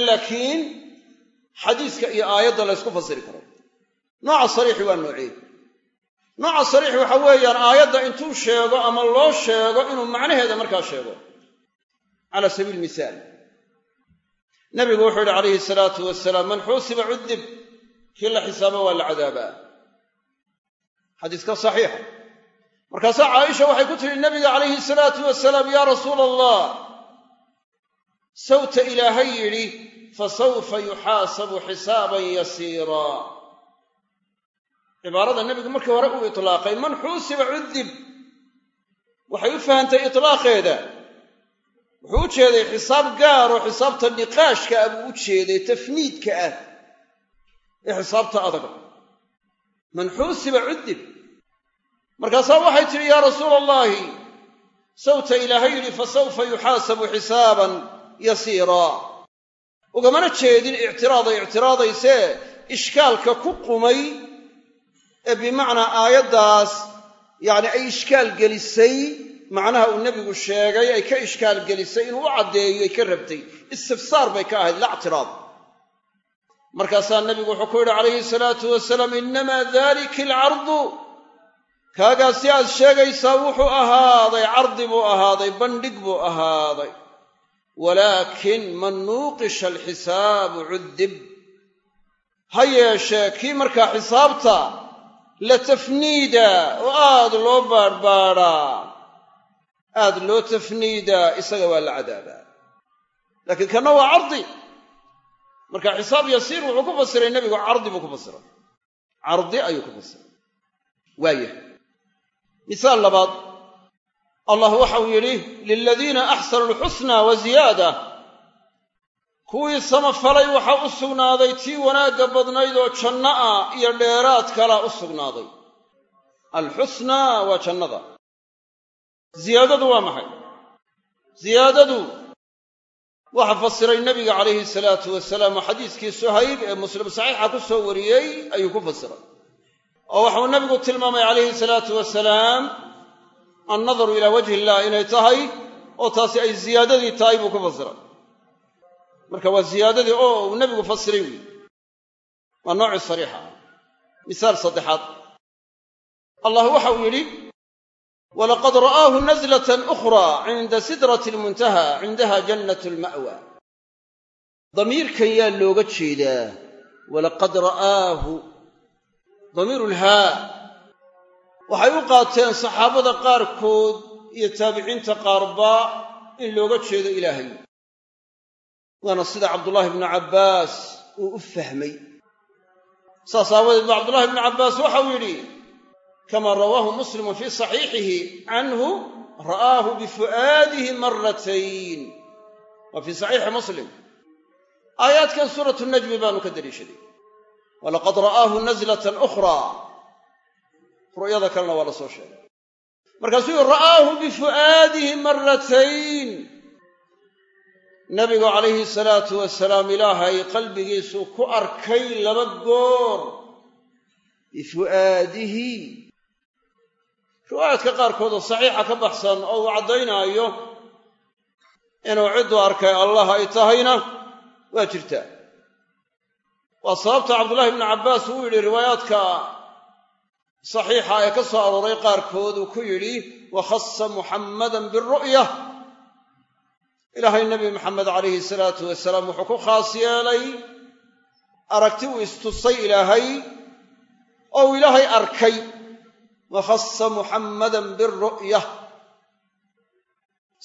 Laakiin xadiiska iyo aayadda la ysku fasiri karo. Nooca sariixi waa noocee? Nooca sariixi waxa weeyaan aayadda intuu sheego ama loo sheego inuu macnaheeda markaa sheego cala sabiili misaal nabigu wuxuu yihi calayhi salaatu wasalaam man xuusiba cudib kii la xisaabo waa la cadaabaa xadiiska saxiixa markaasaa caaisha waxay ku tihi nabiga calayhi salaatu wasalaam yaa rasuula allah sawta ilaahay yidhi fasawfa yuxaasabu xisaaban yasiiraa cibaarada nebigu markii hore uu itlaaqay man xuusiba cudib waxay u fahantay itlaaqeeda wuxuu u jeeday xisaab gaar xisaabta niqaashka ah buu u jeeday tafniidka ah ee xisaabta adaga man xuusiba cudib markaasaa waxay tidhi yaa rasuula allaahi sawta ilaahay yidhi fasawfa yuxaasabu xisaaban yasiiraa ugamana jeedin ictiraaday ictiraadaysee ishkaalka ku qumay ee bimacnaa aayaddaas yacni ay ishkaal gelisay macnaha uu nebigu sheegay ay ka ishkaal gelisay inuu u caddeeyo ay ka rabtay. Istifsaar bay ka ahayd la ictiraad. Markaasaa nebigu wuxuu ku yidhi calayhi salaatu wasalaam innamaa dalika alcardu kaagaasi aad sheegaysaa wuxuu ahaaday cardi buu ahaaday bandhig buu ahaaday. Walaakin man nuuqisha alxisaabu cuddib. Ha yeeshee kii markaa xisaabta la tafniida oo aad loo baadhbaadhaa aad loo tafniidaa isaga waa la cadaabaa. Laakiin kanna waa cardi. Marka xisaab yasiir wuxuu ku fasiray nebigu cardi buu ku fasiray. Cardi ayuu ku fasiray. Waayah misaal labaad. Allah waxau yidhi liladiina axsanu alxusna wa ziyaada. Kuwii samafalay waxaa u sugnaaday tii wanaagga badnayd oo janno ah iyo dheeraad kalaa u sugnaaday. Alxusnaa waa jannada ziyaadadu waa maxay? Ziyaadadu waxa fasiray nebiga calayhi salaatu wasalaam oo xadiiskii suhayb ee muslim saxiixa ku soo wariyey ayuu ku fasiray. Oo waxuu nebigu tilmaamay calayhi salaatu wasalaam annadaru ilaa wajhi illah inay tahay oo taasi ay ziyaadadii tahay buu ku fasiray. Marka waa ziyaadadii oo uu nebigu fasiray weyi waa noocii sariixa. Ah misaal saddexaad. Allah waxa uu yidhi walaqad ra'aahu nazlatan ukhraa cinda sidrati almuntaha cindaha jannat alma'wa damiirkan yaa looga jeedaa walaqad ra'aahu damiiru lhaa waxay u qaateen saxaabada qaarkood iyo taabiciinta qaarba in looga jeedo ilaahay waana sida cabdullaahi ibnu cabbaas uu u fahmay saas aawadeed ba cabdullahi ibnu cabbaas waxau yidhi kama rawaahu muslimu fii saxiixihi canhu ra'aahu bifu'aadihi maratayn waa fii saxiixi muslim aayaadkan suuratu najmi baanu ka daliishaday walaqad ra'aahu nazlatan ukhraa ru'yada kalena waa la soo sheegay markaasuu yii ra'aahu bifu'aadihi maratayn nabigu calayhi salaatu wasalaam ilaahay qalbigiisuu ku arkay laba goor bifu'aadihi riwaayaadka qaarkood oo saxiixa ka baxsan oo uu caddaynaayo inuu cidduu arkay allah ay tahayna waa jirtaa waa sababta cabdullahi ibnu cabbaas uu yidhi riwaayaadka saxiixa ee ka soo arooray qaarkood uu ku yidhi wakhasa muxammadan biru'ya. Ilaahay nebi maxamed calayhi salaatu wasalaam wuxuu ku khaas yeelay aragti uu istusay ilaahay oo uu ilaahay arkay wakhasa muxammadan biru'ya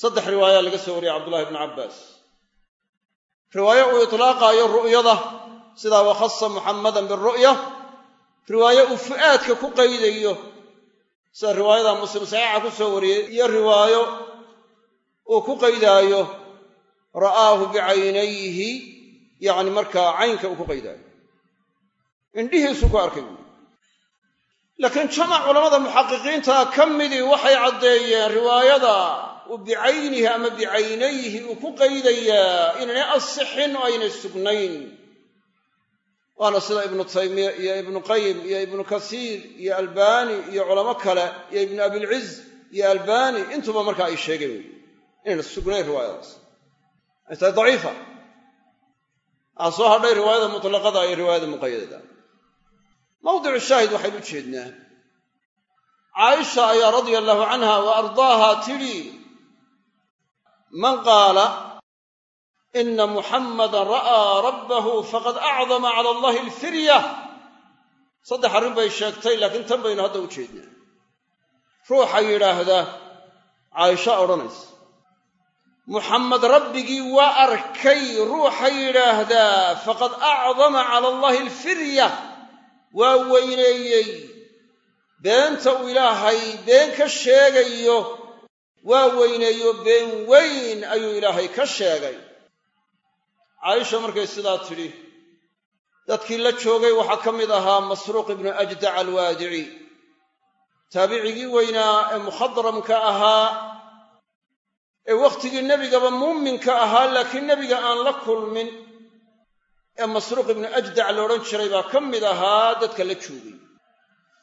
saddex riwaaya laga soo wariyay cabdullahi ibnu cabbaas riwaaye uu itlaaqaayo ru'yada sidaa wakhasa muxammadan biru'ya riwaaye uu fu'aadka ku qaydayo sida riwaayada muslim saxiixa ku soo wariyey iyo riwaayo uu ku qaydaayo ra'aahu bicaynayhi yacni markaa caynka uu ku qaydaayo indhihiisuu ku arkay laakiin jamac culamada muxaqiqiinta ka midii waxay caddeeyeen riwaayada uu bicaynihi ama bicaynayhi uu ku qaydayaa inaynay asixin oo aynay sugnayn. Waana sida ibnu taymiya iyo ibnu qayim iyo ibnu kasiir iyo albani iyo culamo kale iyo ibnu abilciz iyo albani intuba markaa ay sheegeen wey inayna sugnayn riwaayadaas. Ay tahay daciifa. Waxaa soo hadhay riwaayada mutlaqada iyo riwaayada muqayadada mawdicu shaahid waxaynu u jeednaa. Caaisha ayaa radia allahu canha wa ardaaha tidhi man qaala ina muxammadan ra'aa rabbahu faqad acdama cala allahi alfirya saddex arrin bay sheegtay laakiin tan baynu hadda u jeednaa. Ruuxa yidhaahda caaisha odhanaysa muxammed rabbigii waa arkay ruuxa yidhaahdaa faqad acdama cala allahi alfirya waa weyneeyey. Beenta uu ilaahay been ka sheegayo. Waa weyneeyo been weyn ayuu ilaahay ka sheegay. Caaisha markay sidaa tidhi dadkii la joogay waxaa ka mid ahaa masruuq ibnu ajdac alwaadici taabicigii weynaa ee mukhadramka ahaa ee wakhtigii nebigaba muuminka ahaa laakiin nebiga aan la kulmin ee masruuq ibnu ajdac la odhan jiray baa ka mid ahaa dadka la joogay.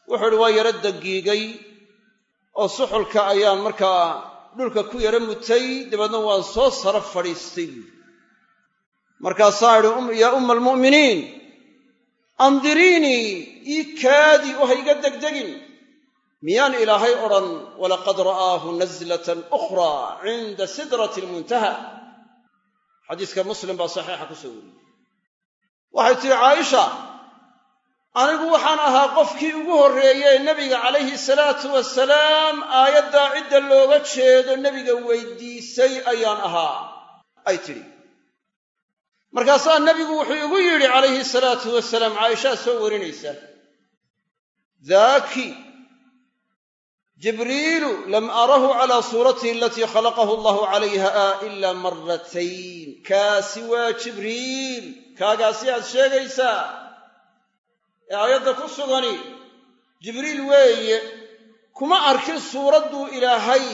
Wuxuu idhi waa yaro dagiigay oo suxulka ayaan markaa dhulka ku yaro mutay dabeedna waan soo sara fadhiistay. Buui markaasaa idhi yaa umma almu'miniin andiriinii ii kaadi oo ha iga degdegin. Miyaan ilaahay odhan walaqad ra'aahu naslatan ukhraa cinda sidrati almuntaha xadiiska muslim baa saxiixa ku soo wariyey waxay tihi caaisha anigu waxaan ahaa qofkii ugu horreeyey nebiga calayhi salaatu wasalaam aayaddaa cidda looga jeedo nebiga weydiisay ayaan ahaa. Ay tidhi. Markaasaa nebigu wuxuu igu yidhi calayhi salaatu wasalaam caaishaa soo warinaysa. Daaki jibriilu lam arahu calaa suuratihi alatii khalaqahu allahu calayha ila maratayn kaasi waa jibriil. Kaagaasi aad sheegaysaa? Ee aayadda ku sugani jibriil weeye kuma arkin suuradduu ilaahay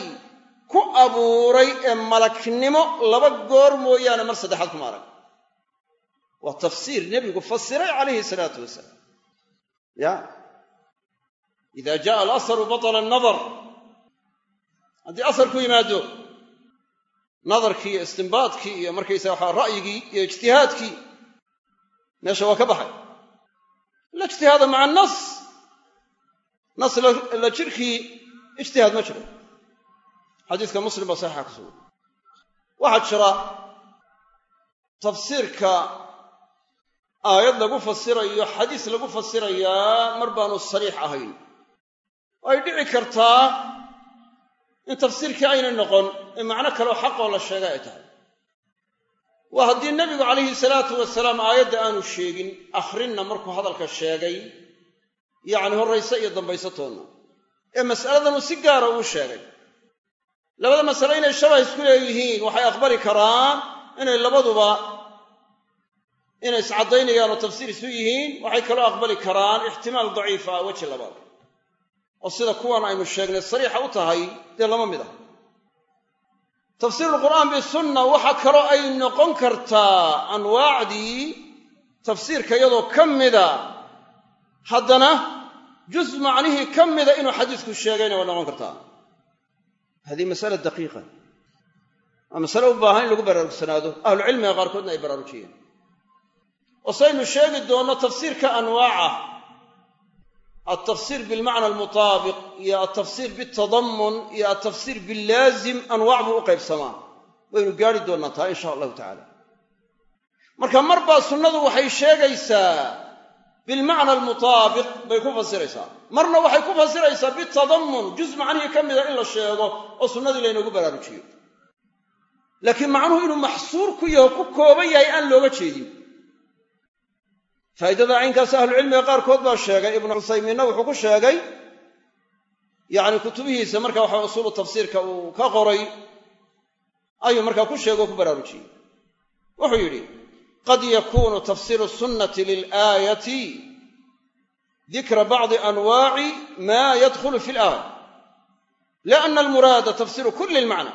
ku abuuray ee malaknimo laba goor mooyaane mar saddexaad kuma arag. Waa tafsiir nebigu fasiray calayhi salaatu wasalaam. Ya ida jaءa alasaru batla anadar haddii asar ku yimaado nadarkii iyo istinbaadkii iyo markaysaga waxaa ra'yigii iyo ijtihaadkii meesha waa ka baxay la ijtihaada maca nas nas la jirkii ijtihaad ma jiro xadiiska muslim baa saxiixa ku sugan waxaa jira tafsiirka aayad lagu fasirayo xadiis lagu fasirayaa mar baanu sariix ahayn ay dhici kartaa in tafsiirkii aynay noqon ee macno kaleo xaqoo la sheega ay tahay. Waa haddii nebigu calayhi salaatu wasalaam aayadda aanu sheegin akhrinna markuu hadalka sheegay yacni horrayse iyo dambayse toonna ee mas'aladanu si gaara uu sheegay. Labada masale inay shabah isku leeyihiin waxay aqbali karaan inay labaduba inay iscaddaynayaan oo tafsiir isu yihiin waxay kaloo aqbali karaan ixtimaal daciifa ah weji labaad oo sida kuwan aynu sheegnay sariixa u tahay dee lama mid ah. Tafsiirulqur'aan bisunna waxa kaloo ay noqon kartaa anwaacdii tafsiirka iyadoo ka mida haddana juz macnihii ka mida inuu xadiisku sheegayna waa noqon kartaa. Hadihi masala daqiiqa waa masale u baahan in lagu baraarugsanaado ahlucilmiga qaarkoodna ay baraarujiyeen oo saynu sheegi doonno tafsiirka anwaaca altafsiir bilmacna almutaabiq iyo altafsiir bitadamun iyo altafsiir billaazim anwaac buu u qaybsamaa waynu gaari doonnaa taa insha allahu tacala marka mar baa sunnadu waxay sheegaysaa bilmacna almutaabiq bay ku fasiraysaa marna waxay ku fasiraysaa bitadamun juz macnihii ka mida in la sheego oo sunnadii laynoogu baraarujiyo laakiin macnuhu inuu maxsuur ku yaho ku kooban yahay aan looga jeedin faa'idada caynkaas ahlucilmiga qaarkood baa sheegay ibnu cusaymiinna wuxuu ku sheegay yacni kutubihiisa marka waxa usuulu tafsiirka uu ka qoray ayuu markaa ku sheegay oo ku baraarujiyey wuxuu yidhi qad yakunu tafsiiru sunnati lilaayati dikra bacdi anwaaci ma yadkhulu fi laaya lianna almuraada tafsiru kulli lmacna.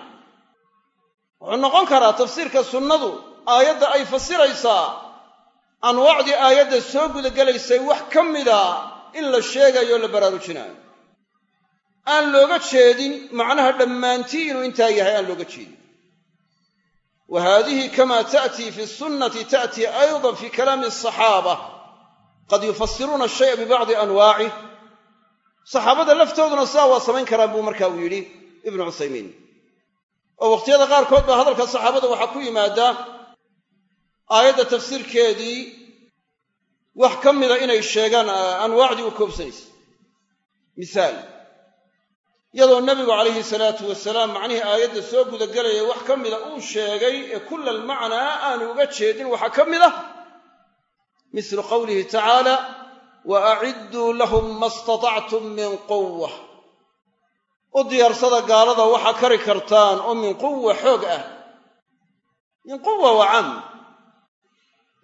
Wuxuu noqon karaa tafsiirka sunnadu aayadda ay fasiraysaa anwaacdii aayadda soo gudagelaysay wax ka mida in la sheegayo la baraarujinaayo. Aan looga jeedin macnaha dhammaantii inuu intaa yahay aan looga jeedin. Wa haadihi kama ta'tii fi sunnati ta'tii aydan fi kalaami asaxaaba qad yufasiruuna ashaya bibacdi anwaacih saxaabada laftooduna sidaa waa samayn karaan buu marka uu yidhi ibnu cuthaymiin. Oo waqhtiyada qaarkood baa hadalka saxaabada waxaa ku yimaadaa aayadda tafsiirkeedii wax ka mida inay sheegaan anwaacdii u koobsanaysa misaal iyadoo nebigu calayhi salaatu wasalaam macnihii aayadda soo gudagelaya wax ka mida uu sheegay ee kulla almacnaa aanu uga jeedin waxaa ka mid ah mislu qowlihi tacaala wa acidduu lahum ma istatactum min quwa u diyaarsada gaalada waxaa kari kartaan oo min quwa xoog ah. Min quwa waa caam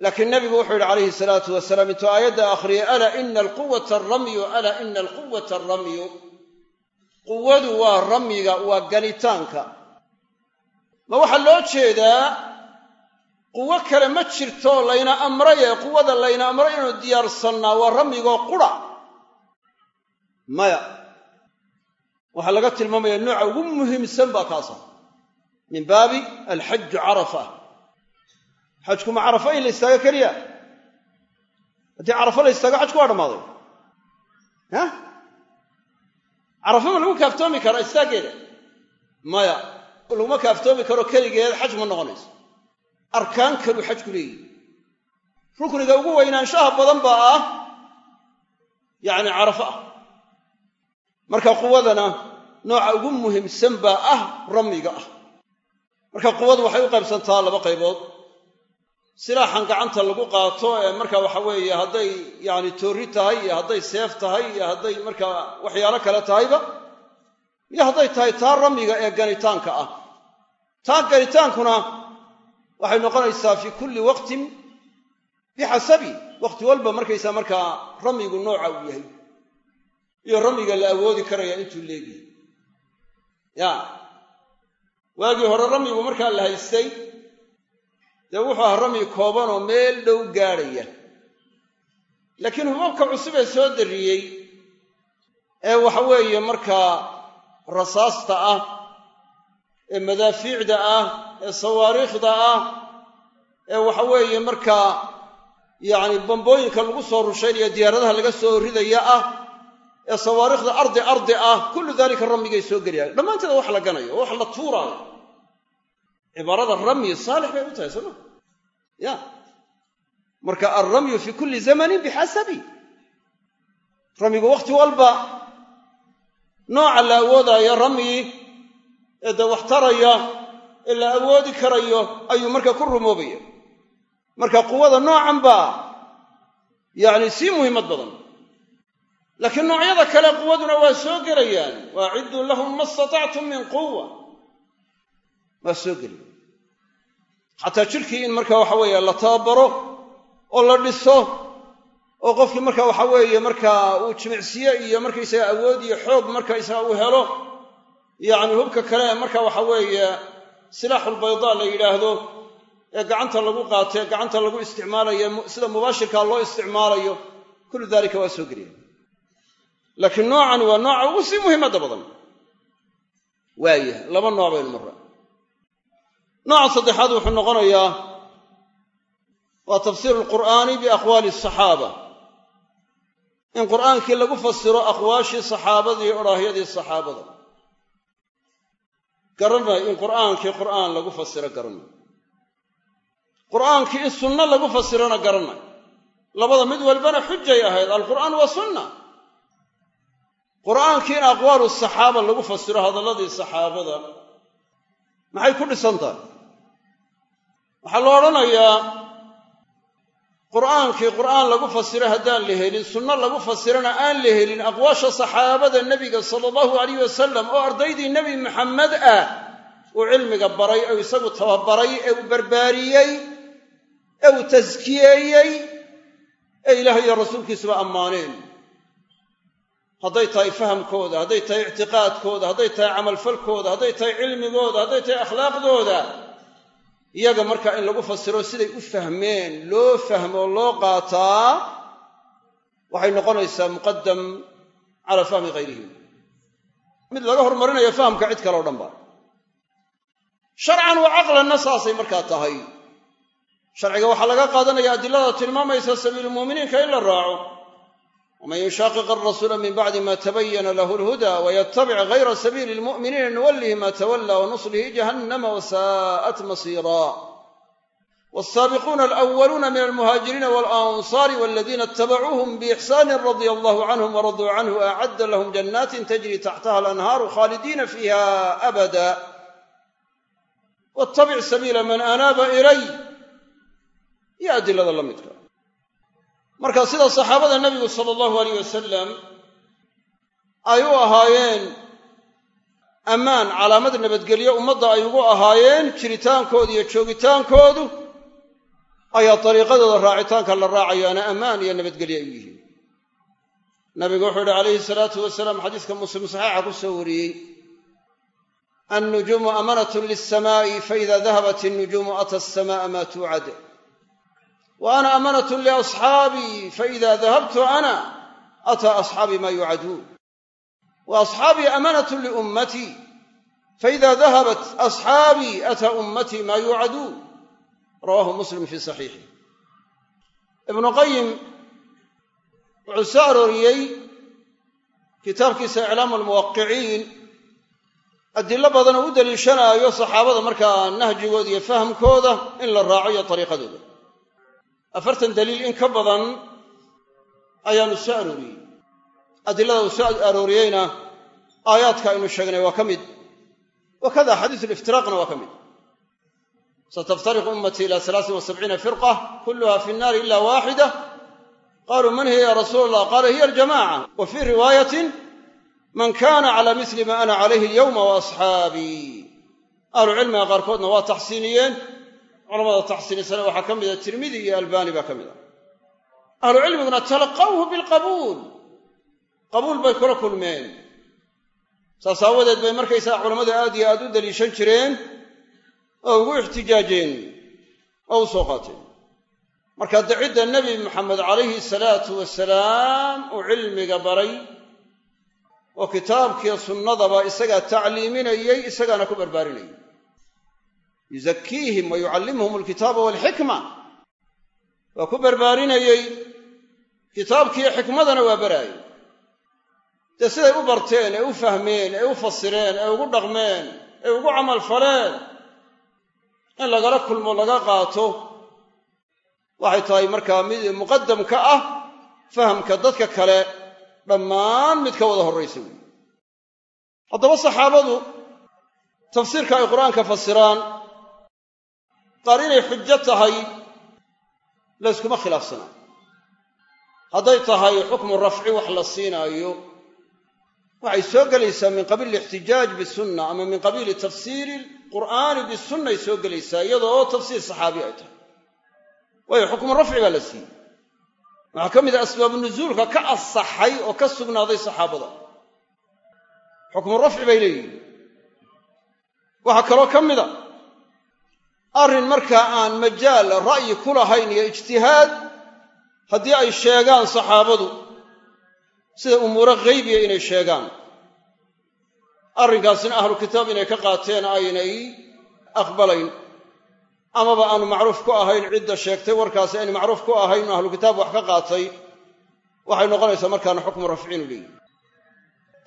laakiin nebigu wuxuu yidhi calayhi salaatu wasalaam intuu aayadda akhriyay alaa ina alquwata aramyu alaa ina alquwata aramyu quwadu waa ramyiga waa ganitaanka. Ma waxaa loo jeedaa quwo kale ma jirto layna amray ee quwada layna amray inuu diyaarsannaa waa ramyigoo qura. Maya waxaa laga tilmaamaya nooca ugu muhiimsan baa kaasa min baabi alxaju carafa xajku ma carafa in la istaago keliya? Haddii carafo la istaago xajku waa dhammaaday. Ha? Carafo ma lagu kaaftoomi karaa istaaggeeda maya laguma kaaftoomi karo keligeed xaj ma noqonayso. Arkaan kaluu xajku leeyihi rukniga ugu weynaanshaha badan baa ah yacni carafo ah. Marka quwadana nooca ugu muhiimsan baa ah ramyiga ah. Marka quwadu waxay u qaybsantaa laba qaybood silaaxan gacanta lagu qaato ee marka waxa weeye hadday yacni toorri tahay iyo hadday seef tahay iyo hadday markaa waxyaalo kale tahayba iyo hadday tahay taa ramyiga ee ganitaanka ah. Taa ganitaankuna waxay noqonaysaa fii kulli waqtin bixasabi waqti walba markaysaa markaa ramyigu nooca uu yahay iyo ramyiga la awoodi karaya intuu leegihay ya waagii hore ramyigu markaa la haystay dee wuxuu ahaa ramyi kooban oo meel dhow gaadhaya. Laakiin hubabka cusub ee soo darriyey ee waxa weeye markaa rasaasta ah ee madaafiicda ah ee sawaariikhda ah ee waxa weeye markaa yacni bambooyinka lagu soo rushaynaya diyaaradaha laga soo ridaya ah ee sawaariikhda ardi ardi ah kullu daalika ramyigay soo gelayaan dhammaanteeda wax la ganayo wax la tuuraayo cibaarada ramyi saalix bay u tahay sooma ya. Marka alramyu fi kulli zamanin bixasabi ramyigu wakhti walba nooca la awoodaayo ramyi ee dee wax taraya ee la awoodi karayo ayuu marka ku rumoobaya marka quwada noocan baa yacni sii muhiimad badan. Laakiin noocyada kale quwaduna waa soo gelayaan. Wa acidduu lahum ma istatactum min quwa waa soo gelaya xataa jidhkii in marka waxa weeye la tababaro oo la dhiso oo qofkii marka waxa weeye markaa uu jimicsiye iyo markaysaga awood iyo xoog markaysaga uu helo yacni hubka kale marka waxa weeye silaaxulbaydaa la yidhaahdo ee gacanta lagu qaatee gacanta lagu isticmaalayo sida mubaashirkaa loo isticmaalayo kullu daalika waa soo gelaya laakiin noocani waa nooca ugu sii muhiimadda badan. Waayahay laba nooc baynu nooca saddexaad wuxuu noqonayaa waa tafsiiru alqur'aani biaqwaali asaxaaba in qur'aankii lagu fasiro aqwaashii saxaabada iyo odhaahyadii saxaabada. Garanay in qur'aankii qur'aan lagu fasiro garanay qur'aankii in sunno lagu fasirona garanay labada mid walbana xujay ahayd alqur'aan waa sunna. Qur'aankii in aqwaalu saxaaba lagu fasiro hadalladii saxaabada. Maxay ku dhisan tahay waxaa la odhanayaa qur'aankii qur'aan lagu fasiro haddaan la helin sunno lagu fasirona aan la helin aqwaasha saxaabada nebiga sala allahu alayh wasalam oo ardaydii nebi maxamed ah uu cilmiga baray ee isagu tababaray ee uu barbaariyey ee uu taskiyeeyey ee ilaahay iyo rasuulkiisuba ammaaneen. Hadday tahay fahamkooda hadday tahay ictiqaadkooda hadday tahay camalfalkooda hadday tahay cilmigooda hadday tahay akhlaaqdooda iyaga marka in lagu fasiro siday u fahmeen loo fahmo loo qaataa waxay noqonaysaa muqadam cala fahmi hayrihim mid laga hormarinayo fahamka cid kale o dhan ba. Sharcan wa caqlanna saasay markaa tahay. Sharciga waxaa laga qaadanaya adilada tilmaamaysa sabiilumuminiinka in la raaco waman yushaaqiq arasuula min bacdi ma tabayana lahu lhuda wayatabic gayra sabiili lmu'miniina nuwallihi ma tawalla wanuslihi jahannama wasaa'at masiira wsaabiquuna alwaluuna min almuhaajiriina walansaari waladiina itabacuuhum biixsaani radia allahu canhum waraduu canhu acadda lahum janaatin tajri taxtaha alanhaaru khaalidiina fiiha abada wattabic sabiila man anaaba ilay iyo adilada la midka marka sida saxaabada nebigu sala allahu alayh wasalam ay u ahaayeen ammaan calaamad nabadgelyo ummadda ay ugu ahaayeen jiritaankoodu iyo joogitaankoodu ayaa dariiqadooda raacitaanka la raacayaana ammaan iyo nabadgelyo ay u yihiin. Nabigu wuxuu yihi calayhi salaatu wasalaam xadiiska muslim saxiixa ku soo wariyey annujuumu amanatun lilsamaa'i faida dahabat innujuumu ata asama'a ma tuucad wa ana amanatun liasxaabii faida dahabtu ana ataa asxaabii maa yuucaduun wa asxaabii amanatun liummatii faida dahabat asxaabii ataa ummatii maa yuucaduun rawaahu muslim fii saxiixih ibnu qayim wuxuu soo arooriyey kitaabkiisa iclaamu almuwaqiciin adilo badan oo u daliishanaayo saxaabada markaa nahjigooda iyo fahamkooda in la raaco iyo dariiqadooda afartan daliil in ka badan ayaanu soo arooriyey. Adilada uu soo arooriyeyna aayaadka aynu sheegnay waa ka mid. Wakada xadiisu liftiraaqna waa ka mid. Sataftariqu ummatii ila alaasin wa firqa kulluha fi nnaari ila waaxida qaluu man hiya ya rasuula allah qaala hiya aljamaca wa fii riwaayatin man kana cala misli ma ana calayhi alyawma wa asxaabii. Ahlucilmiga qaarkoodna waa taxsiiniyeen culamada taxsiinisana waxaa ka mida tirmidi iyo albani baa ka mid ah ahlucilmiguna talaqawhu bilqabuul. Qabuul bay kula kulmeen. Saas aawadeed bay markaysaga culammadu aad iyo aad u daliishan jireen oo ugu ixtijaajeen oo u soo qaateen. Marka dacidda nebi maxamed calayhi salaatu wasalaam uu cilmiga baray oo kitaabkiiyo sunnadaba isagaa tacliiminayey isagaana ku barbaarinayay yuzakiihim wa yucallimuhum alkitaaba walxikma. Waa ku barbaarinayey kitaabkiiyo xikmadana waa baraayey. Dee siday u barteen ee u fahmeen ee u fasireen ee ugu dhaqmeen ee ugu camal faleen? In lagala kulmo laga qaato waxay tahay markaa mid muqadam ah fahamka dadka kale dhammaan mid ka wada horraysa weyi haddaba saxaabadu tafsiirka ay qur'aanka fasiraan qaar inay xujo tahay layskuma khilaafsanaa hadday tahay xukmu rafci wax la siinaayo waxay soo gelaysaa min qabiili ixtijaaj bisunna ama min qabiili tafsiiri qur'aani bisunnay soo gelaysaa iyadoo tafsiir saxaabi ay tahay. Waayo xukmu rafci baa la siiyey. Waxaa ka mid ah asbaabu nuzuulka ka asaxay oo ka sugnaaday saxaabada. Xukmu rafci bay leeyihiin waxaa kaloo ka mida arrin markaa aan majaal ra'yi ku lahayn iyo ijtihaad haddii ay sheegaan saxaabadu sida umuuro ghaybiya inay sheegaan. Arrinkaasina ahlu kitaab inay ka qaateen aynay aqbalayn. Amaba aanu macruuf ku ahayn cidda sheegtay warkaasi aynu macruuf ku ahayn ahlu kitaab wax ka qaatay waxay noqonaysaa markaana xukmu rafcinu leeyihi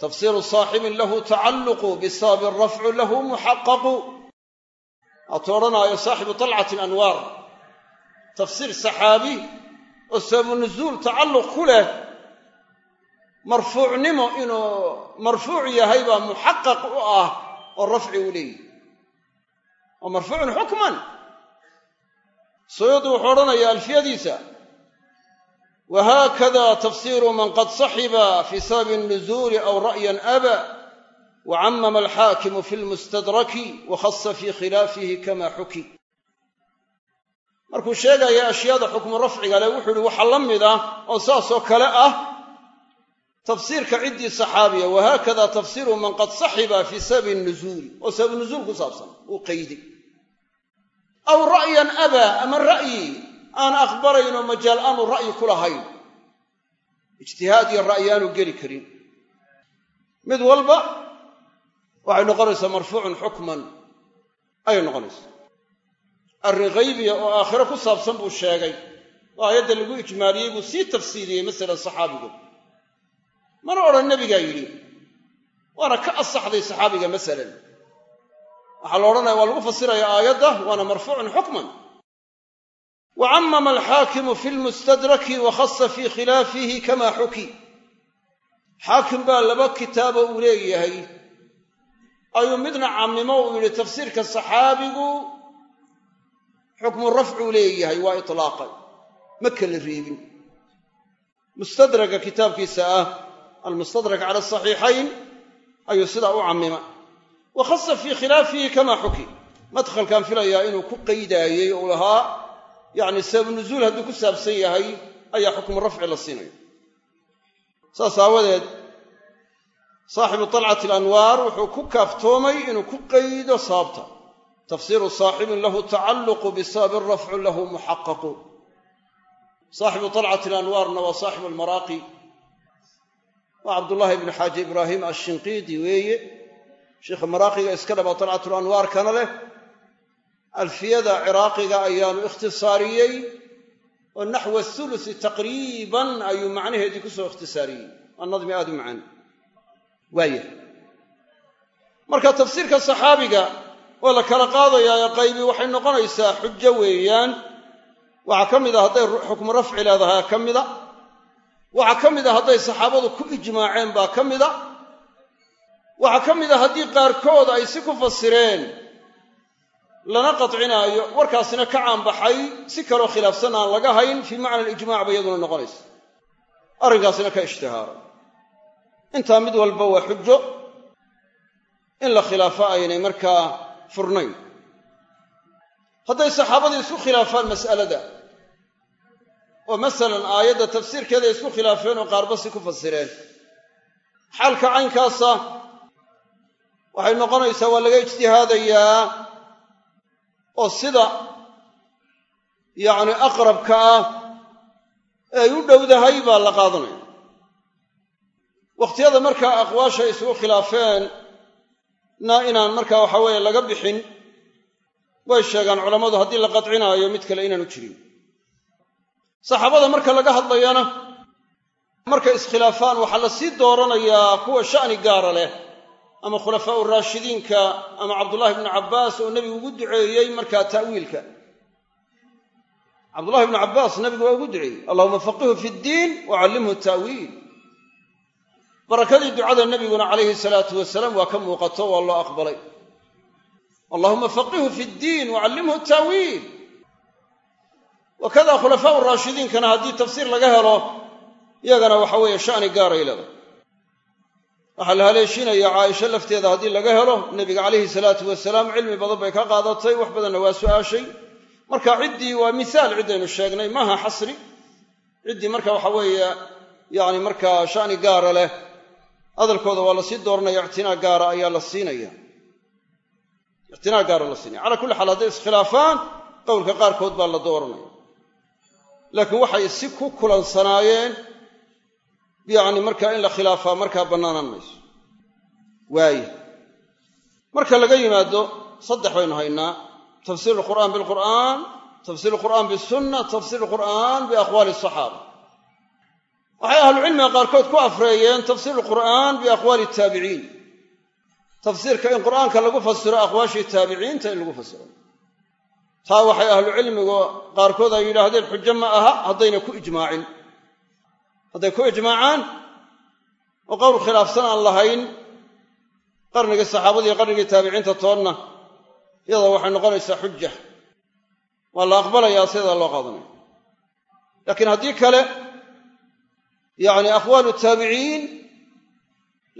tafsiiru saaxibin lahu tacalluqu bisababi rafcu lahu muxaqaqu waatuu odhanaayo saaxibu talcati anwaar. Tafsiir saxaabi oo sababu nuzuul tacalluq ku leh marfuucnimo inuu marfuuc yahay baa muxaqaq u ah oo rafci uu leeyihi oo marfuucun xukman. Suyuudi wuxuu odhanayaa alfiyadiisa. Wahaakada tafsiiru man qad saxiba fi sababi nuzuuli aw ra'yan aba wacamama alxaakimu fi lmustadraki wakhasa fii khilaafihi kama markuu sheegaya ashyaada xukmu rafciga leh wuxuu ihi waxaa la mid ah oo saasoo kale ah tafsiirka ciddii saxaabiya wahaakada tafsiiru man qad saxiba fii sababi nuzuuli oo sababu nuzuul ku saabsan uu qaydi aw ra'yan abaa ama ra'yi aan aqbalaynoo majaal aanu ra'yi ku lahayn ijtihaad iyo geli karin mid walba waxay noqonaysaa marfuucun xukman. Ayay noqonaysaa. Arrin haybiya oo aakhiro ku saabsan buu sheegay. Oo aayadda lagu ijmaaliyey buu sii tafsiiriyey masalan saxaabigu. Mana odhan nebigaa yidhi. Waana ka asaxday saxaabiga masalan. Waxaa la odhanaya waa lagu fasiraya aayadda waana marfuucun xukman. Wa cammama alxaakimu fi lmustadraki wa khasa fii khilaafihi kama xuki. Xaakim baa laba kitaabo uu leeyahay ayuu midna cammimo uu yidhi tafsiirka saxaabigu xukmu rafcuu leeyahay waa itlaaqay. Ma kala reebin. Mustadraga kitaabkiisa ah almustadrak cala asaxiixayn ayuu sidaa u cammima. Wa khasa fii khilaafihi kama xuki. Madkhalkaan filayaa inuu ku qaydaayey uu lahaa yacni sabab nuzuul hadduu ku saabsan yahay ayaa xukmu rafci la siinayo. Saas aawadeed saaxibu talcati alanwaar wuxuu ku kaaftoomay inuu ku qaydo sababta. tafsiiru saaxibin lahu tacalluqu bisababin rafcu lahu muxaqaqu. saaxibu talcati alanwaarna waa saaxibu almaraaqi. waa cabdullaahi ibni xaaji ibraahim ashinqiidi weeye. Sheikha maraaqiga iska dhaba talcatulanwaarkana leh. Alfiyada ciraaqiga ayaanu ikhtisaariyey oo naxwa thulusi taqriiban ayuu macnaheedii ku soo ikhtisaariyey. Waa nadmi aada u macaan waaya marka tafsiirka saxaabiga waa la kala qaadayaa ee qaybi waxay noqonaysaa xujo weeyaan. Waxaa ka mid a hadday xukmu rafci leedahay ka mida waxaa ka mid a hadday saxaabadu ku ijmaaceen baa ka mida waxaa ka mid a haddii qaarkood ay si ku fasireen lana qadcinaayo warkaasina ka caanbaxay si kaloo khilaafsan aan laga hayn fii macna alijmac ba iyaduna noqonaysa arrinkaasina ka ishtihaaray intaa mid walba waa xujo in la khilaafo aynay markaa furnayn. Hadday saxaabadii isku khilaafaan mas'alada oo masalan aayadda tafsiirkeeda isku khilaafeen oo qaarba si ku fasireen. Xaalka caynkaasa waxay noqonaysaa waa laga ijtihaadayaa oo sida yacni aqrabka ah ee ay u dhowdahay baa la qaadanaya wakhtiyada markaa aqwaasha isugu khilaafeen na inaan markaa waxa weeye laga bixin way sheegaan culammadu haddii la qadcinaayo mid kale inaanu jirin. Saxaabada marka laga hadlayana markay iskhilaafaan waxaa la sii dooranayaa kuwa sha'ni gaara leh ama khulafaa'u raashidiinka ama cabdullahi bnu cabbaas oo nebigu ugu duceeyey markaa ta'wiilka. Cabdullahi bnu cabbaas nebigu waa ugu duceeyey allahuma faqihu fi ddiin wa callimhu ta'wiil barakadii ducada nebiguna calayhi salaatu wasalaam waa ka muuqato waa loo aqbalay. Allahuma faqihu fi ddiin wa callimhu ta'wiil wakada khulafaa'u raashidiinkana haddii tafsiir laga helo iyagana waxa weeye sha'ni gaaray leedahay waxaa la haleeshinaya caaisha lafteeda haddii laga helo nebiga calayhi salaatu wasalaam cilmi badan bay ka qaadatay wax badanna waa su'aashay. Marka ciddii waa misaal ciddaynu sheegnay maaha xasri. Ciddii marka waxa weeye yacni markaa sha'ni gaara leh hadalkooda waa la sii dooranaya ictinaa gaara ayaa la siinaya. Ictinaa gaara la siinaya. Calaa kulli xaal hadday iskhilaafaan qowlka qaarkood baa la dooranaya. Laakiin waxay si ku kulansanaayeen yacni markaa in la khilaafaa markaa bannaanaan mayso. Waaya marka laga yimaado saddex baynu haynaa. Tafsiir alqur'aan bilqur'aan tafsiir alqur'aan bisunna tafsiir alqur'aan biaqwaali asaxaaba waxay ahlucilmiga qaarkood ku afreeyeen tafsiir alqur'aan biaqwaali taabiciin tafsiirka in qur'aanka lagu fasiro aqwaashii taabiciinta in lagu fasiro. Taa waxay ahlucilmigu qaarkood ay yidhaahdeen xujo ma aha haddayna ku ijmaacin. Hadday ku ijmaacaan oo qowl khilaafsan aan lahayn qarnigii saxaabadii iyo qarnigii taabiciinta toonna iyada waxay noqonaysaa xuja waa la aqbalayaa sidaa loo qaadanaya. Laakiin haddii kale yacni aqwaalu taabiciin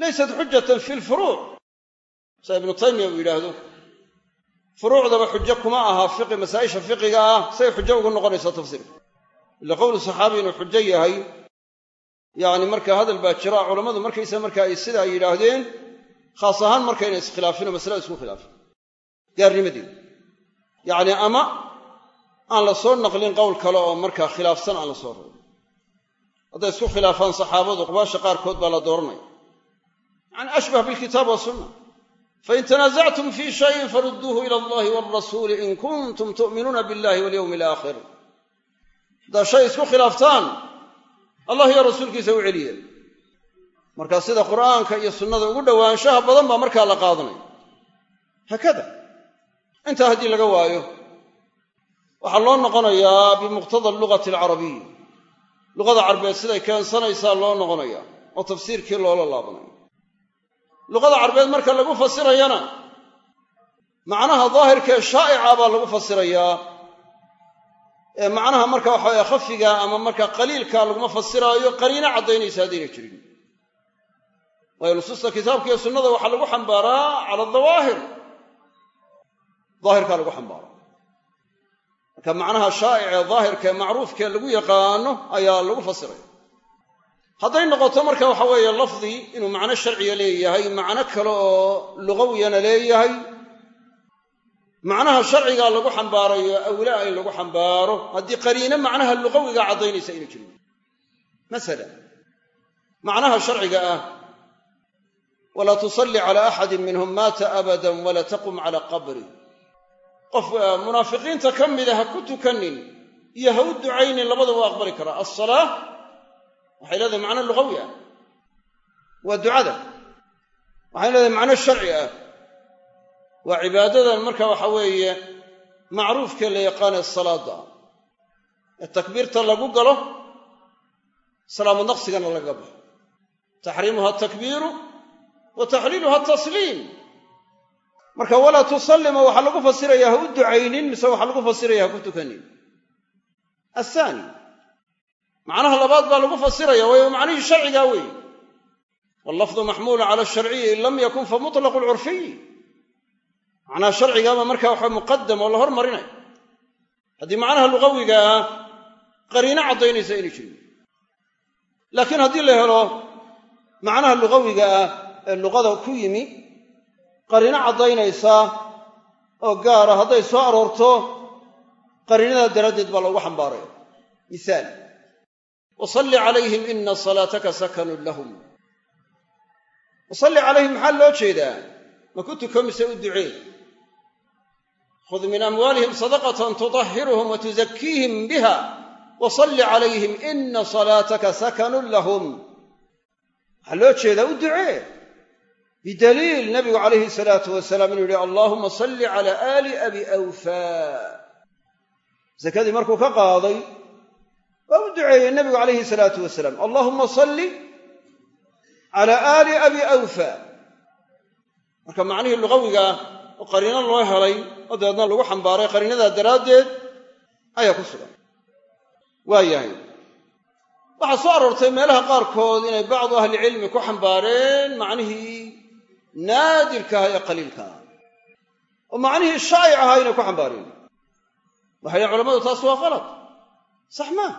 laysat xujatan fi lfuruuc sa ibnu taymiya uu yidhaahdo furuucdaba xujo kuma aha fiqi masaa'isha fiqiga ah say xujo ugu noqonaysaa tafsiirka ila qowlu saxaabi inuu xujo yahay yacni marka hadal baa jira culammadu markaysa marka ay sidaa yidhaahdeen khaas ahaan markayna iskhilaafin oo masalada isku khilaafin gaarnimadeeda yacni ama aan la soo naqlin qowl kale oo markaa khilaafsan aan la soo rarin hadday isku khilaafaan saxaabadu qubaasha qaarkood baa la dooranaya yani ashbah bilkitaab wa sunna. Fain tanaasactum fii shayin farudduuhu ila allahi walrasuuli in kuntum tu'minuuna billahi walyowmi alaakhir haddaad shay isku khilaaftaan allah iyo rasuulkiisa u celiya markaa sida qur'aanka iyo sunnada ugu dhowaanshaha badan baa markaa la qaadanaya haakada intaa haddii laga waayo waxaa loo noqonayaa bimuqtada lugati alcarabiya luqada carbeed siday keensanaysaa loo noqonaya oo tafsiirkii loola laabanaya luqada carbeed marka lagu fasirayana macnaha daahirka ee shaa'ica baa lagu fasirayaa ee macnaha marka waxaweye khafiga ama marka qaliilka laguma fasiraayo qariino caddaynaysa haddayna jirin. Waayo nusuusta kitaabka iyo sunnada waxaa lagu xambaaraa cala dawaahir. Daahirkaa lagu xambaara marka macnaha shaa'ic ee daahirka ee macruufkaee lagu yaqaano ayaa lagu fasiraya hadday noqoto marka waxa weeye lafdi inuu macno sharciga leeyahay macno kale oo lugawiyana leeyahay. Macnaha sharcigaa lagu xambaarayo awlaa in lagu xambaaro. Haddii qariino macnaha lugawiga caddaynaysa inay jirin masala macnaha sharciga ah walaa tusalli calaa axadin minhum maata abadan wala taqum calaa qabri qof munaafiqiinta ka mida ha ku tukanin iyo ha u ducaynin labada waa aqbali karaa. Alsalaa waxay leedahay macno lugawi ah. Waa ducada. Waxay leedahay macno sharci ah. Waa cibaadadan marka waxa weeye macruufkee la yaqaanee salaada ee takbiirta lagu galo salaamu naqsigana lagaga baxo. Taxriimuha atakbiiru wa taxliiluha atasliim marka walaa tusallima waxaa lagu fasiraya ha u ducaynin mise waxaa lagu fasiraya ha ku tukanin. Athaani macnaha labaad baa lagu fasiraya waayo macnihii sharcigaa weeye wallafdu maxmuulun cala asharciyi in lam yakun fa mutlaqu lcurfiy macnaha sharcigaaba marka waxa muqadam oo la hormarinayo. Haddii macnaha lugawiga ah qariino caddaynaysa inay jirin laakiin haddii la helo macnaha lugawiga ah ee luqada ku yimi qariino caddaynaysa oo gaara hadday soo aroorto qariinadaa daraaddeed baa loogu xambaaraya. Misaal wasalli calayhim ina salaataka sakanun lahum. Wasalli calayhim maxaa loo jeedaa? Ma ku tuko mise u ducee? Khud min amwaalihim sadaqatan tuطahiruhum wa tuzakiihim biha. Wasalli calayhim ina salaataka sakanun lahum. Waxaa loo jeedaa? U ducee bidaliil nabigu calayhi salaatu wasalaam inuu yihi allaahuma salli cala aali abi awfaa sakadii markuu ka qaaday waa u duceeyey nabigu calayhi salaatu wasalaam allaahuma salli cala aali abi awfa marka macnihii lugawiga oo qariino loo helay oo dabeedna lagu xambaaray qariinadaa daraaddeed ayaa ku sugan waa yahay waxaa soo aroortay meelaha qaarkood inay bacdu ahlicilmi ku xambaareen macnihii naadirkaha ee qaliilkaha oo macnihii shaa'ic ahaa inay ku xambaareen waxay yihiin culamadu taas waa qalad. Sax maa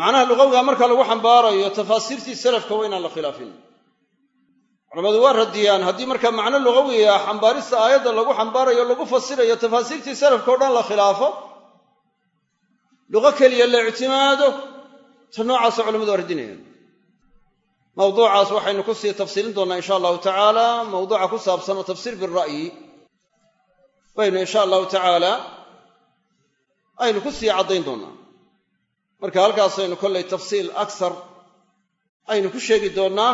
macnaha lugawiga marka lagu xambaarayo tafaasiirtii salafka waa inaan la khilaafin. Culamadu waa radiyaan haddii marka macno lugawiga xambaarista aayadda lagu xambaarayo lagu fasirayo tafaasiirtii salafka o dhan la khilaafo luqo keliya la ictimaado ta noocaasa culamadu waa mawduucaas waxaynu ku sii tafsiilin doonnaa insha allahu tacaala. Mawduuca ku saabsan oo tafsiir bira'yi baynu insha allahu tacaala aynu ku sii caddayn doonnaa marka halkaasaynu kollay tafsiil aksar aynu ku sheegi doonnaa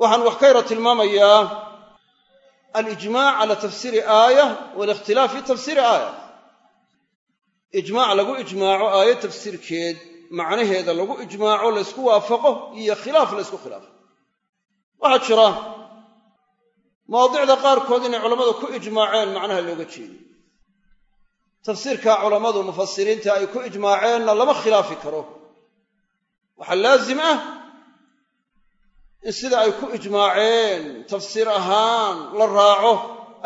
waxaan wax ka yaro tilmaamayaa alijmaac cala tafsiiri aaya waalikhtilaaf fi tafsiiri aaya. Ijmaac lagu ijmaaco aayad tafsiirkeed macnaheeda lagu ijmaaco laysku waafaqo iyo khilaaf laysku khilaafo waxaa jira mawaadicda qaarkood inay culammadu ku ijmaaceen macnaha looga jeedo tafsiirka culammadu mufasiriinta ay ku ijmaaceenna lama khilaafi karo. Waxaa laazim ah in sida ay ku ijmaaceen tafsiir ahaan la raaco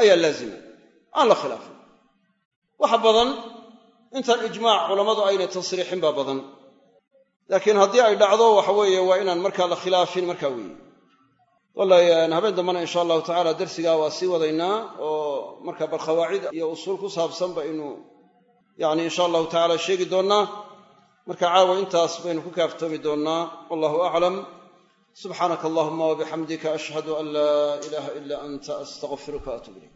ayaa laazima aan la khilaafin. Waxa badan intaan ijmaac culammadu aynay tasriixin baa badan laakiin haddii ay dhacdo waxa weeye waa inaan markaa la khilaafin markaa weeye. Wallahi habeen dambana insha allahu tacala darsigaa waa sii wadaynaa oo marka bal qawaacid iyo usuul ku saabsan baynu yani insha allahu tacala sheegi doonnaa. Marka caawa intaas baynu ku kaaftoomi doonnaa. Wallahu aclam. Subxaanaka allahuma wabixamdika ashhadu an laa ilaaha ila anta astaqfiruka atub ilayk